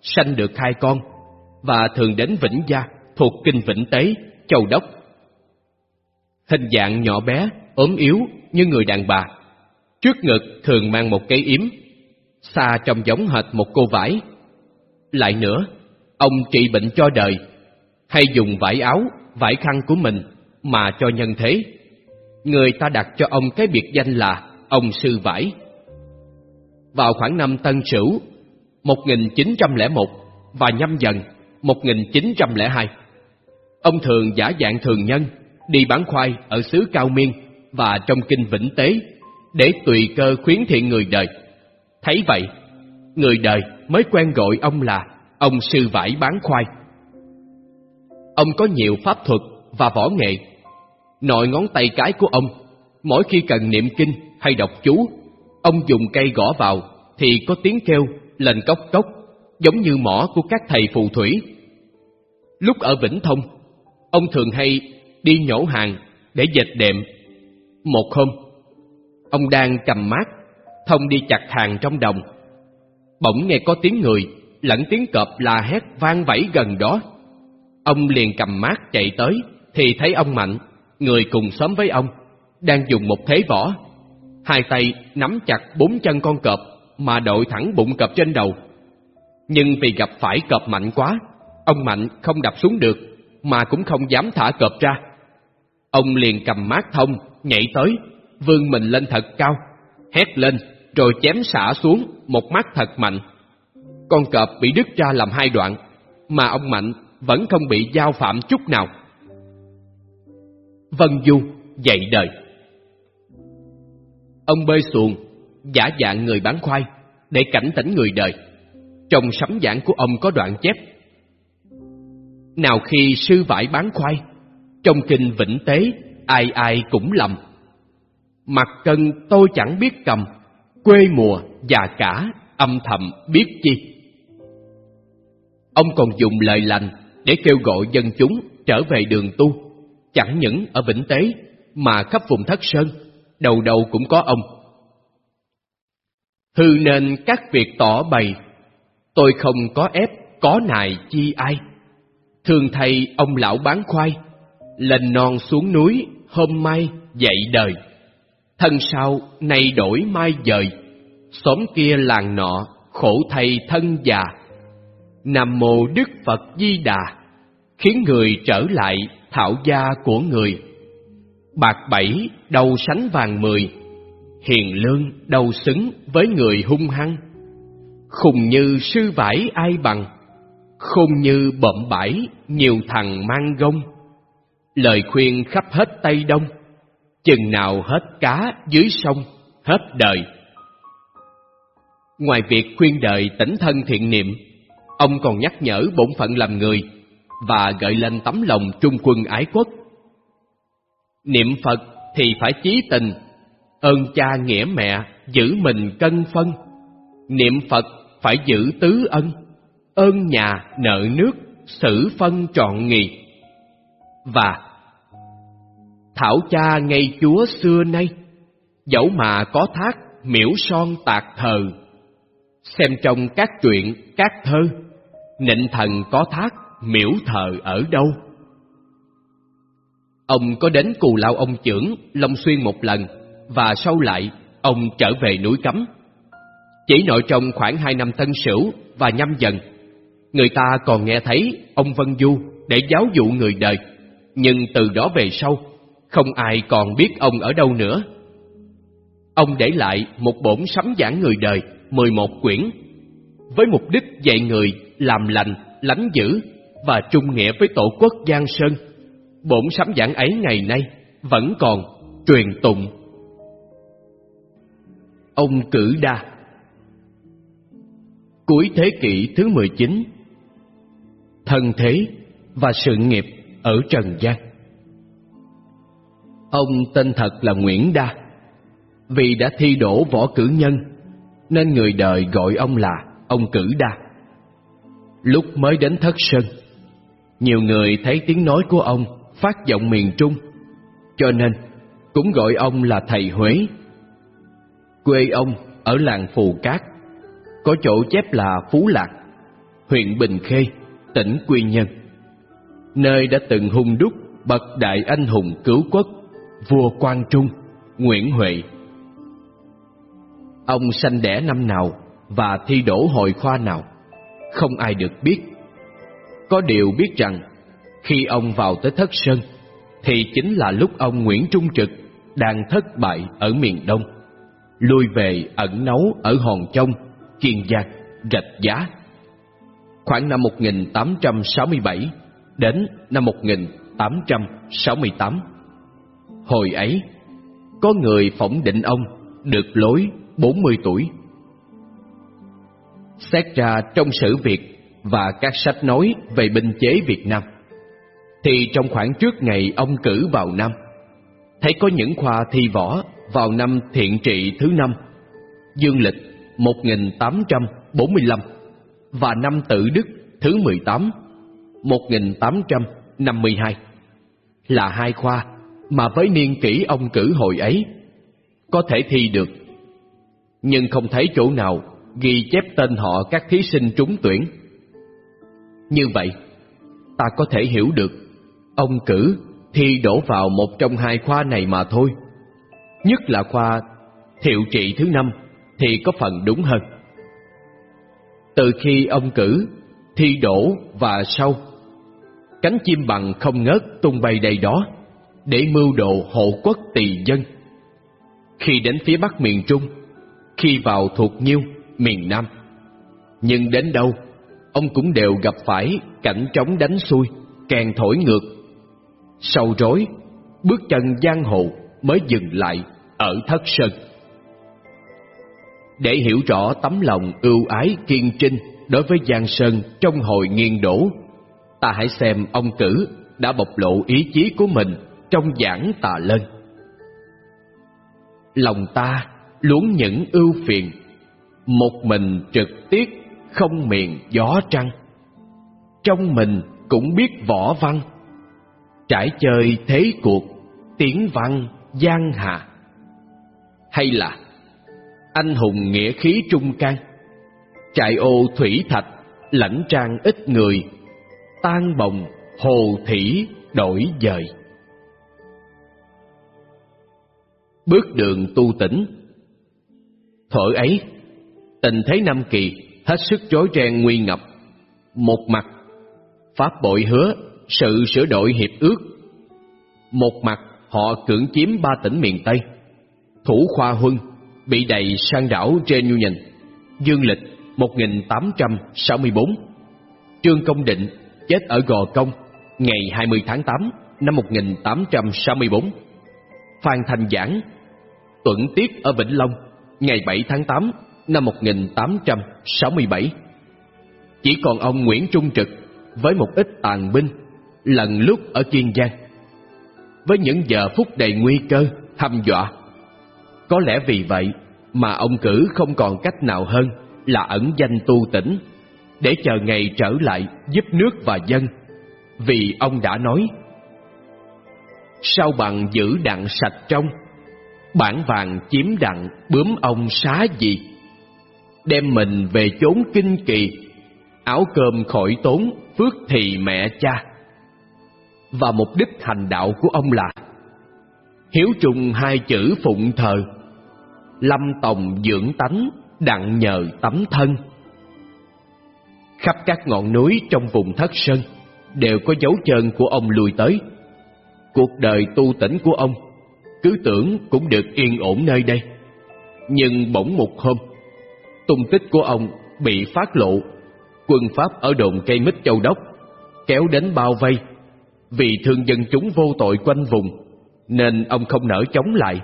sanh được hai con, và thường đến Vĩnh Gia, thuộc kinh Vĩnh Tế, Châu Đốc. Hình dạng nhỏ bé, ốm yếu như người đàn bà. Trước ngực thường mang một cái yếm, xa trông giống hệt một cô vải. Lại nữa, ông trị bệnh cho đời hay dùng vải áo, vải khăn của mình mà cho nhân thế. Người ta đặt cho ông cái biệt danh là ông sư vải. Vào khoảng năm Tân Sửu 1901 và nhâm dần 1902, ông thường giả dạng thường nhân đi bán khoai ở xứ Cao Miên và trong kinh Vĩnh Tế để tùy cơ khuyến thiện người đời. Thấy vậy, người đời mới quen gọi ông là ông sư vải bán khoai. Ông có nhiều pháp thuật và võ nghệ. Nội ngón tay cái của ông, mỗi khi cần niệm kinh hay đọc chú, ông dùng cây gõ vào thì có tiếng kêu lên cốc cốc, giống như mỏ của các thầy phù thủy. Lúc ở Vĩnh Thông, ông thường hay đi nhổ hàng để dệt đệm. Một hôm, ông đang cầm mát, thông đi chặt hàng trong đồng. Bỗng nghe có tiếng người, lẫn tiếng cọp la hét vang vẫy gần đó. Ông liền cầm mát chạy tới, thì thấy ông Mạnh, người cùng xóm với ông, đang dùng một thế võ. Hai tay nắm chặt bốn chân con cọp mà đội thẳng bụng cọp trên đầu. Nhưng vì gặp phải cọp mạnh quá, ông Mạnh không đập xuống được, mà cũng không dám thả cọp ra. Ông liền cầm mát thông, nhảy tới, vươn mình lên thật cao, hét lên, rồi chém xả xuống một mắt thật mạnh. Con cọp bị đứt ra làm hai đoạn, mà ông Mạnh vẫn không bị giao phạm chút nào. Vân Du dạy đời Ông bơi xuồng, giả dạng người bán khoai, để cảnh tỉnh người đời. Trong sấm giảng của ông có đoạn chép Nào khi sư vải bán khoai, trong kinh vĩnh tế, ai ai cũng lầm. Mặt cân tôi chẳng biết cầm, quê mùa già cả, âm thầm biết chi. Ông còn dùng lời lành để kêu gọi dân chúng trở về đường tu, chẳng những ở Vĩnh Tế mà khắp vùng thất sơn, đầu đầu cũng có ông. Hư nên các việc tỏ bày, tôi không có ép có nài chi ai. Thường thầy ông lão bán khoai, lên non xuống núi hôm mai dậy đời. Thân sau nay đổi mai dời, xóm kia làng nọ khổ thầy thân già. Nam mô Đức Phật Di Đà khiến người trở lại thảo gia của người. bạc bảy đầu sánh vàng mười, hiền lương đầu xứng với người hung hăng. Khùng như sư vải ai bằng, khôn như bậm bãi nhiều thằng mang gông. Lời khuyên khắp hết Tây Đông, chừng nào hết cá dưới sông, hết đời. Ngoài việc khuyên đời tỉnh thân thiện niệm, ông còn nhắc nhở bổn phận làm người và gợi lên tấm lòng trung quân ái quốc. Niệm Phật thì phải chí tình, ơn cha nghĩa mẹ giữ mình cân phân. Niệm Phật phải giữ tứ ân, ơn nhà nợ nước xử phân trọn nghị. Và Thảo cha ngay chúa xưa nay, dẫu mà có thác miễu son tạc thờ, xem trong các truyện, các thơ, nịnh thần có thác miễu thờ ở đâu? Ông có đến cù lao ông trưởng Long Xuyên một lần và sau lại ông trở về núi cấm. Chỉ nội trong khoảng hai năm tân sửu và nhâm dần, người ta còn nghe thấy ông Vân Du để giáo dụ người đời, nhưng từ đó về sau, không ai còn biết ông ở đâu nữa. Ông để lại một bổn sấm giảng người đời, 11 quyển, với mục đích dạy người làm lành, lánh dữ và trung nghĩa với tổ quốc Giang Sơn. Bổn sấm giảng ấy ngày nay vẫn còn truyền tụng. Ông Cử Đa Cuối thế kỷ thứ 19 Thân thế và sự nghiệp ở Trần gian Ông tên thật là Nguyễn Đa Vì đã thi đổ võ cử nhân, Nên người đời gọi ông là ông Cử Đa Lúc mới đến Thất Sơn nhiều người thấy tiếng nói của ông phát giọng miền Trung, cho nên cũng gọi ông là thầy Huế. Quê ông ở làng Phù Cát, có chỗ chép là Phú Lạc, huyện Bình Khê, tỉnh Quy Nhơn, nơi đã từng hung đúc bậc đại anh hùng cứu quốc, vua Quang Trung, Nguyễn Huệ. Ông sanh đẻ năm nào và thi đỗ hội khoa nào, không ai được biết có điều biết rằng, khi ông vào tới Thất Sơn, thì chính là lúc ông Nguyễn Trung Trực đang thất bại ở miền Đông, lui về ẩn nấu ở Hòn Trông, Kiên Giang, Rạch Giá. Khoảng năm 1867 đến năm 1868. Hồi ấy, có người phỏng định ông được lối 40 tuổi. Xét ra trong sử Việt và các sách nói về binh chế Việt Nam. Thì trong khoảng trước ngày ông cử vào năm, thấy có những khoa thi võ vào năm thiện trị thứ năm, dương lịch 1845 và năm tự đức thứ 18, 1852 là hai khoa mà với niên kỷ ông cử hồi ấy có thể thi được. Nhưng không thấy chỗ nào ghi chép tên họ các thí sinh trúng tuyển. Như vậy, ta có thể hiểu được ông cử thi đổ vào một trong hai khoa này mà thôi. Nhất là khoa thiệu trị thứ năm thì có phần đúng hơn. Từ khi ông cử thi đổ và sau, cánh chim bằng không ngớt tung bay đầy đó để mưu đồ hộ quốc tỳ dân. Khi đến phía bắc miền Trung, khi vào thuộc Nhiêu, miền Nam. Nhưng đến đâu ông cũng đều gặp phải cảnh trống đánh xuôi, kèn thổi ngược. Sau rối, bước chân giang hồ mới dừng lại ở thất sơn. Để hiểu rõ tấm lòng ưu ái kiên trinh đối với Giang Sơn trong hồi nghiêng đổ, ta hãy xem ông cử đã bộc lộ ý chí của mình trong giảng tà lên. Lòng ta luống những ưu phiền, một mình trực tiếp không miền gió trăng. Trong mình cũng biết võ văn. Trải chơi thế cuộc, tiếng văn, giang hà. Hay là anh hùng nghĩa khí trung can. Trại ô thủy thạch, lãnh trang ít người. Tan bồng, hồ thủy đổi dời. Bước đường tu tỉnh thuở ấy, tình thế nam kỳ hết sức rối ren nguy ngập. Một mặt, Pháp bội hứa sự sửa đổi hiệp ước. Một mặt, họ cưỡng chiếm ba tỉnh miền Tây. Thủ Khoa Huân bị đầy sang đảo Reunion, dương lịch 1864. Trương Công Định chết ở Gò Công ngày 20 tháng 8 năm 1864. Phan Thành Giảng tuẩn tiết ở Vĩnh Long ngày 7 tháng 8 năm 1867. Chỉ còn ông Nguyễn Trung Trực với một ít tàn binh lần lúc ở Kiên Giang. Với những giờ phút đầy nguy cơ, hăm dọa. Có lẽ vì vậy mà ông cử không còn cách nào hơn là ẩn danh tu tỉnh để chờ ngày trở lại giúp nước và dân. Vì ông đã nói Sao bằng giữ đặng sạch trong Bản vàng chiếm đặng bướm ông xá gì Đem mình về chốn kinh kỳ, Áo cơm khỏi tốn, phước thì mẹ cha. Và mục đích hành đạo của ông là Hiếu trùng hai chữ phụng thờ, Lâm tòng dưỡng tánh, đặng nhờ tấm thân. Khắp các ngọn núi trong vùng thất sơn Đều có dấu chân của ông lùi tới. Cuộc đời tu tỉnh của ông, Cứ tưởng cũng được yên ổn nơi đây. Nhưng bỗng một hôm Tung tích của ông bị phát lộ. Quân Pháp ở đồn cây mít châu đốc Kéo đến bao vây. Vì thương dân chúng vô tội quanh vùng Nên ông không nỡ chống lại.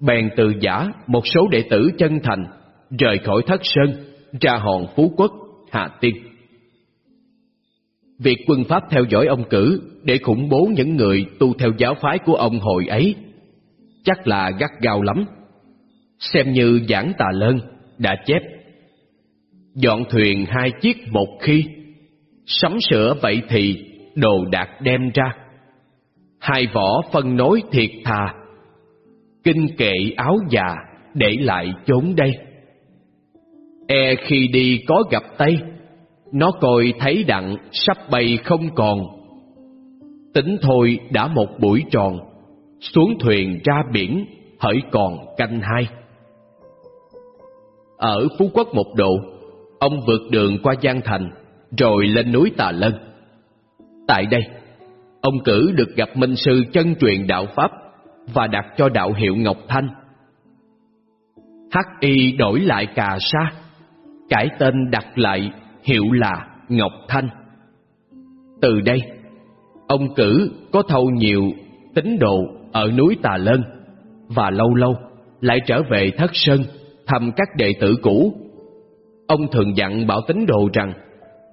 Bèn từ giả một số đệ tử chân thành Rời khỏi thất sơn Ra hòn Phú Quốc, Hà Tiên. Việc quân Pháp theo dõi ông cử để khủng bố những người tu theo giáo phái của ông hồi ấy chắc là gắt gao lắm. Xem như giảng tà lơn đã chép. Dọn thuyền hai chiếc một khi, sắm sửa vậy thì đồ đạc đem ra. Hai vỏ phân nối thiệt thà, kinh kệ áo già để lại chốn đây. E khi đi có gặp Tây, nó coi thấy đặng sắp bay không còn Tính thôi đã một buổi tròn Xuống thuyền ra biển Hỡi còn canh hai ở Phú Quốc một độ Ông vượt đường qua Giang Thành Rồi lên núi Tà Lân. Tại đây Ông cử được gặp minh sư chân truyền đạo Pháp Và đặt cho đạo hiệu Ngọc Thanh. Hắc y đổi lại cà sa Cải tên đặt lại hiệu là Ngọc Thanh. Từ đây, ông cử có thâu nhiều tín đồ ở núi Tà Lân và lâu lâu lại trở về Thất Sơn thăm các đệ tử cũ. Ông thường dặn bảo tín đồ rằng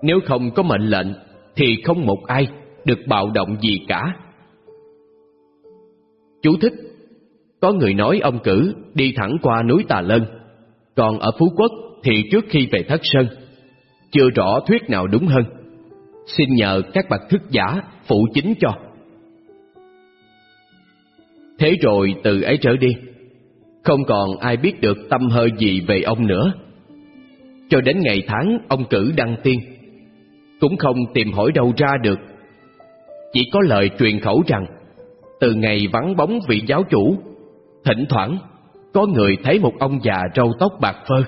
nếu không có mệnh lệnh thì không một ai được bạo động gì cả. Chú thích Có người nói ông cử đi thẳng qua núi Tà Lân, còn ở Phú Quốc thì trước khi về Thất Sơn chưa rõ thuyết nào đúng hơn Xin nhờ các bậc thức giả phụ chính cho Thế rồi từ ấy trở đi không còn ai biết được tâm hơi gì về ông nữa Cho đến ngày tháng ông cử đăng tiên Cũng không tìm hỏi đâu ra được Chỉ có lời truyền khẩu rằng Từ ngày vắng bóng vị giáo chủ Thỉnh thoảng Có người thấy một ông già râu tóc bạc phơ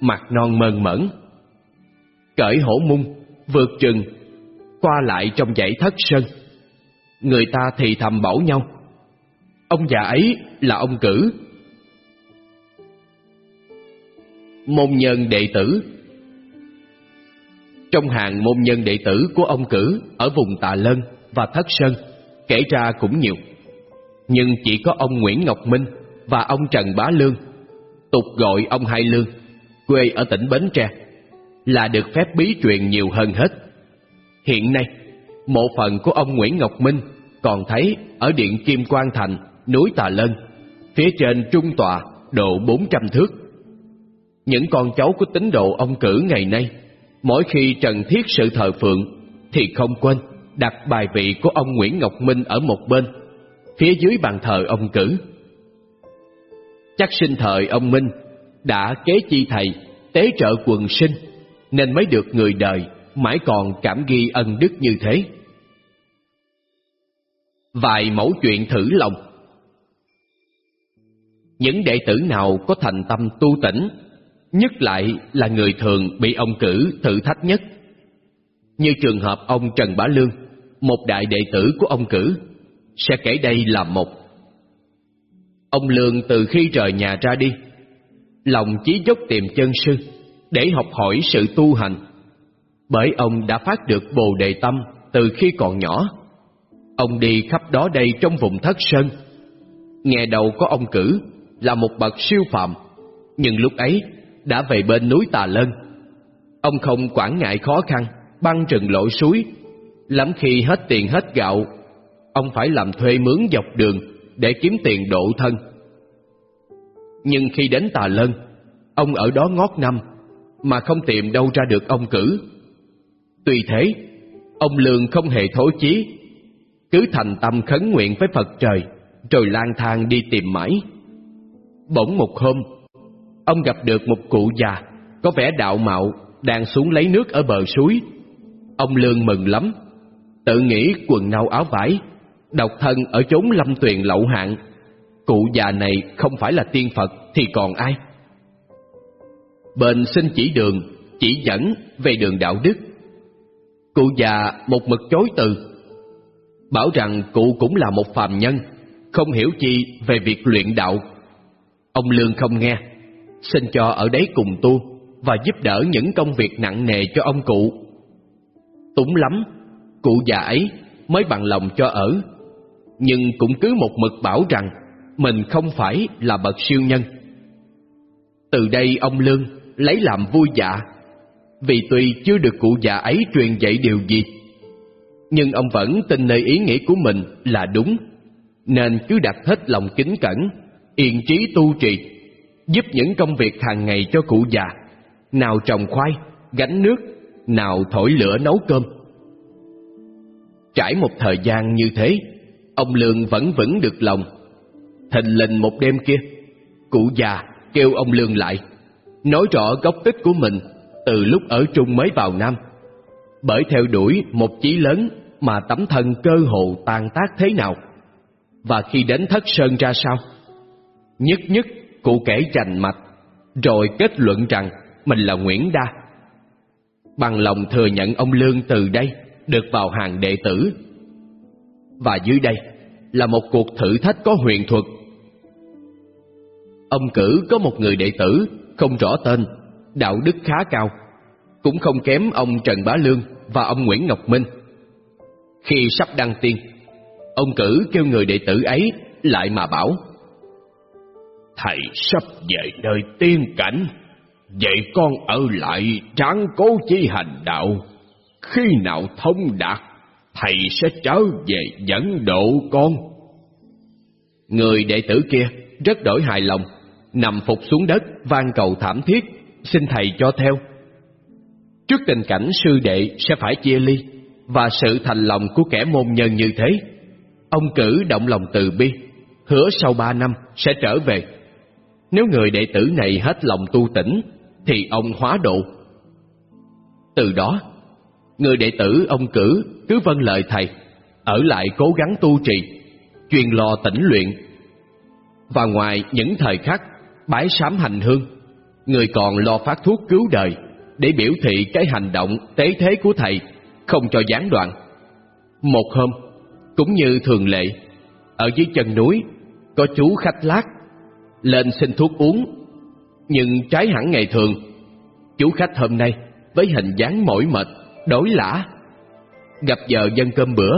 Mặt non mơn mởn cởi hổ mung, vượt rừng, qua lại trong dãy thất sơn. Người ta thì thầm bảo nhau. Ông già ấy là ông cử. Môn nhân đệ tử Trong hàng môn nhân đệ tử của ông cử ở vùng Tà Lân và Thất Sơn kể ra cũng nhiều. Nhưng chỉ có ông Nguyễn Ngọc Minh và ông Trần Bá Lương, tục gọi ông Hai Lương, quê ở tỉnh Bến Tre là được phép bí truyền nhiều hơn hết. Hiện nay, mộ phần của ông Nguyễn Ngọc Minh còn thấy ở điện Kim Quang Thành, núi Tà Lân, phía trên trung tọa độ 400 thước. Những con cháu của tín đồ ông cử ngày nay, mỗi khi trần thiết sự thờ phượng, thì không quên đặt bài vị của ông Nguyễn Ngọc Minh ở một bên, phía dưới bàn thờ ông cử. Chắc sinh thời ông Minh đã kế chi thầy tế trợ quần sinh nên mới được người đời mãi còn cảm ghi ân đức như thế. Vài mẫu chuyện thử lòng Những đệ tử nào có thành tâm tu tỉnh, nhất lại là người thường bị ông cử thử thách nhất. Như trường hợp ông Trần Bá Lương, một đại đệ tử của ông cử, sẽ kể đây là một. Ông Lương từ khi rời nhà ra đi, lòng chí dốc tìm chân sư để học hỏi sự tu hành. Bởi ông đã phát được bồ đề tâm từ khi còn nhỏ. Ông đi khắp đó đây trong vùng thất sơn. Nghe đầu có ông cử là một bậc siêu phạm, nhưng lúc ấy đã về bên núi Tà Lân. Ông không quản ngại khó khăn, băng rừng lội suối, lắm khi hết tiền hết gạo, ông phải làm thuê mướn dọc đường để kiếm tiền độ thân. Nhưng khi đến Tà Lân, ông ở đó ngót năm, mà không tìm đâu ra được ông cử. Tuy thế, ông Lương không hề thối chí, cứ thành tâm khấn nguyện với Phật trời, rồi lang thang đi tìm mãi. Bỗng một hôm, ông gặp được một cụ già, có vẻ đạo mạo, đang xuống lấy nước ở bờ suối. Ông Lương mừng lắm, tự nghĩ quần nâu áo vải, độc thân ở chốn lâm tuyền lậu hạng, Cụ già này không phải là tiên Phật thì còn ai? Bên xin chỉ đường, chỉ dẫn về đường đạo đức. Cụ già một mực chối từ, bảo rằng cụ cũng là một phàm nhân, không hiểu chi về việc luyện đạo. Ông Lương không nghe, xin cho ở đấy cùng tu và giúp đỡ những công việc nặng nề cho ông cụ. Túng lắm, cụ già ấy mới bằng lòng cho ở, nhưng cũng cứ một mực bảo rằng mình không phải là bậc siêu nhân. Từ đây ông Lương lấy làm vui dạ, vì tuy chưa được cụ già ấy truyền dạy điều gì, nhưng ông vẫn tin nơi ý nghĩ của mình là đúng, nên cứ đặt hết lòng kính cẩn, yên trí tu trì, giúp những công việc hàng ngày cho cụ già, nào trồng khoai, gánh nước, nào thổi lửa nấu cơm. Trải một thời gian như thế, ông Lương vẫn vững được lòng. Thình lình một đêm kia, cụ già kêu ông Lương lại, nói rõ gốc tích của mình từ lúc ở Trung mới vào Nam. Bởi theo đuổi một chí lớn mà tấm thân cơ hồ tan tác thế nào, và khi đến thất sơn ra sao. Nhất nhất cụ kể rành mạch, rồi kết luận rằng mình là Nguyễn Đa. Bằng lòng thừa nhận ông Lương từ đây được vào hàng đệ tử. Và dưới đây là một cuộc thử thách có huyền thuật. Ông cử có một người đệ tử không rõ tên, đạo đức khá cao, cũng không kém ông Trần Bá Lương và ông Nguyễn Ngọc Minh. Khi sắp đăng tiên, ông cử kêu người đệ tử ấy lại mà bảo Thầy sắp về nơi tiên cảnh, vậy con ở lại tráng cố chi hành đạo. Khi nào thông đạt, thầy sẽ trở về dẫn độ con. Người đệ tử kia rất đổi hài lòng, nằm phục xuống đất van cầu thảm thiết, xin thầy cho theo. Trước tình cảnh sư đệ sẽ phải chia ly và sự thành lòng của kẻ môn nhân như thế, ông cử động lòng từ bi, hứa sau ba năm sẽ trở về. Nếu người đệ tử này hết lòng tu tỉnh, thì ông hóa độ. Từ đó, người đệ tử ông cử cứ vâng lời thầy, ở lại cố gắng tu trì, chuyên lo tĩnh luyện. Và ngoài những thời khắc bái sám hành hương, người còn lo phát thuốc cứu đời để biểu thị cái hành động tế thế của thầy không cho gián đoạn. Một hôm, cũng như thường lệ, ở dưới chân núi có chú khách lát lên xin thuốc uống, nhưng trái hẳn ngày thường, chú khách hôm nay với hình dáng mỏi mệt, đói lả. Gặp giờ dân cơm bữa,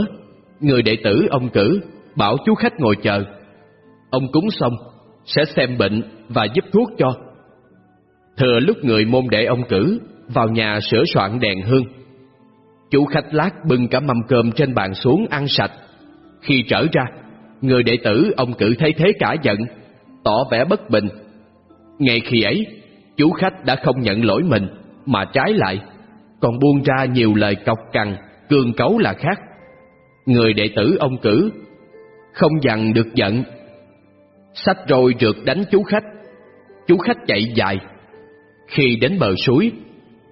người đệ tử ông cử bảo chú khách ngồi chờ. Ông cúng xong sẽ xem bệnh và giúp thuốc cho. Thừa lúc người môn đệ ông cử vào nhà sửa soạn đèn hương. Chủ khách lát bưng cả mâm cơm trên bàn xuống ăn sạch. Khi trở ra, người đệ tử ông cử thấy thế cả giận, tỏ vẻ bất bình. Ngay khi ấy, chú khách đã không nhận lỗi mình, mà trái lại, còn buông ra nhiều lời cọc cằn, cương cấu là khác. Người đệ tử ông cử, không dằn được giận, sách rồi rượt đánh chú khách. Chú khách chạy dài. Khi đến bờ suối,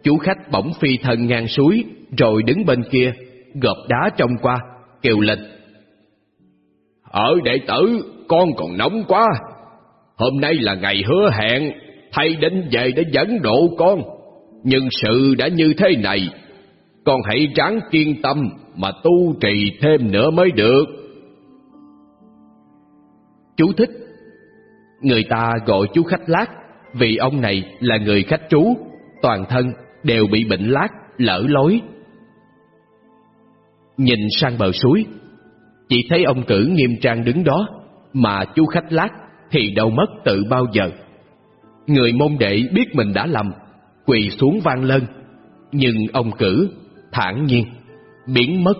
chú khách bỗng phi thân ngang suối, rồi đứng bên kia, gọp đá trong qua, kêu lên. Ở đệ tử, con còn nóng quá. Hôm nay là ngày hứa hẹn, thầy đến về để dẫn độ con. Nhưng sự đã như thế này, con hãy ráng kiên tâm mà tu trì thêm nữa mới được. Chú thích Người ta gọi chú khách lát vì ông này là người khách trú, toàn thân đều bị bệnh lát, lỡ lối. Nhìn sang bờ suối, chỉ thấy ông cử nghiêm trang đứng đó, mà chú khách lát thì đâu mất tự bao giờ. Người môn đệ biết mình đã lầm, quỳ xuống vang lên, nhưng ông cử thản nhiên biến mất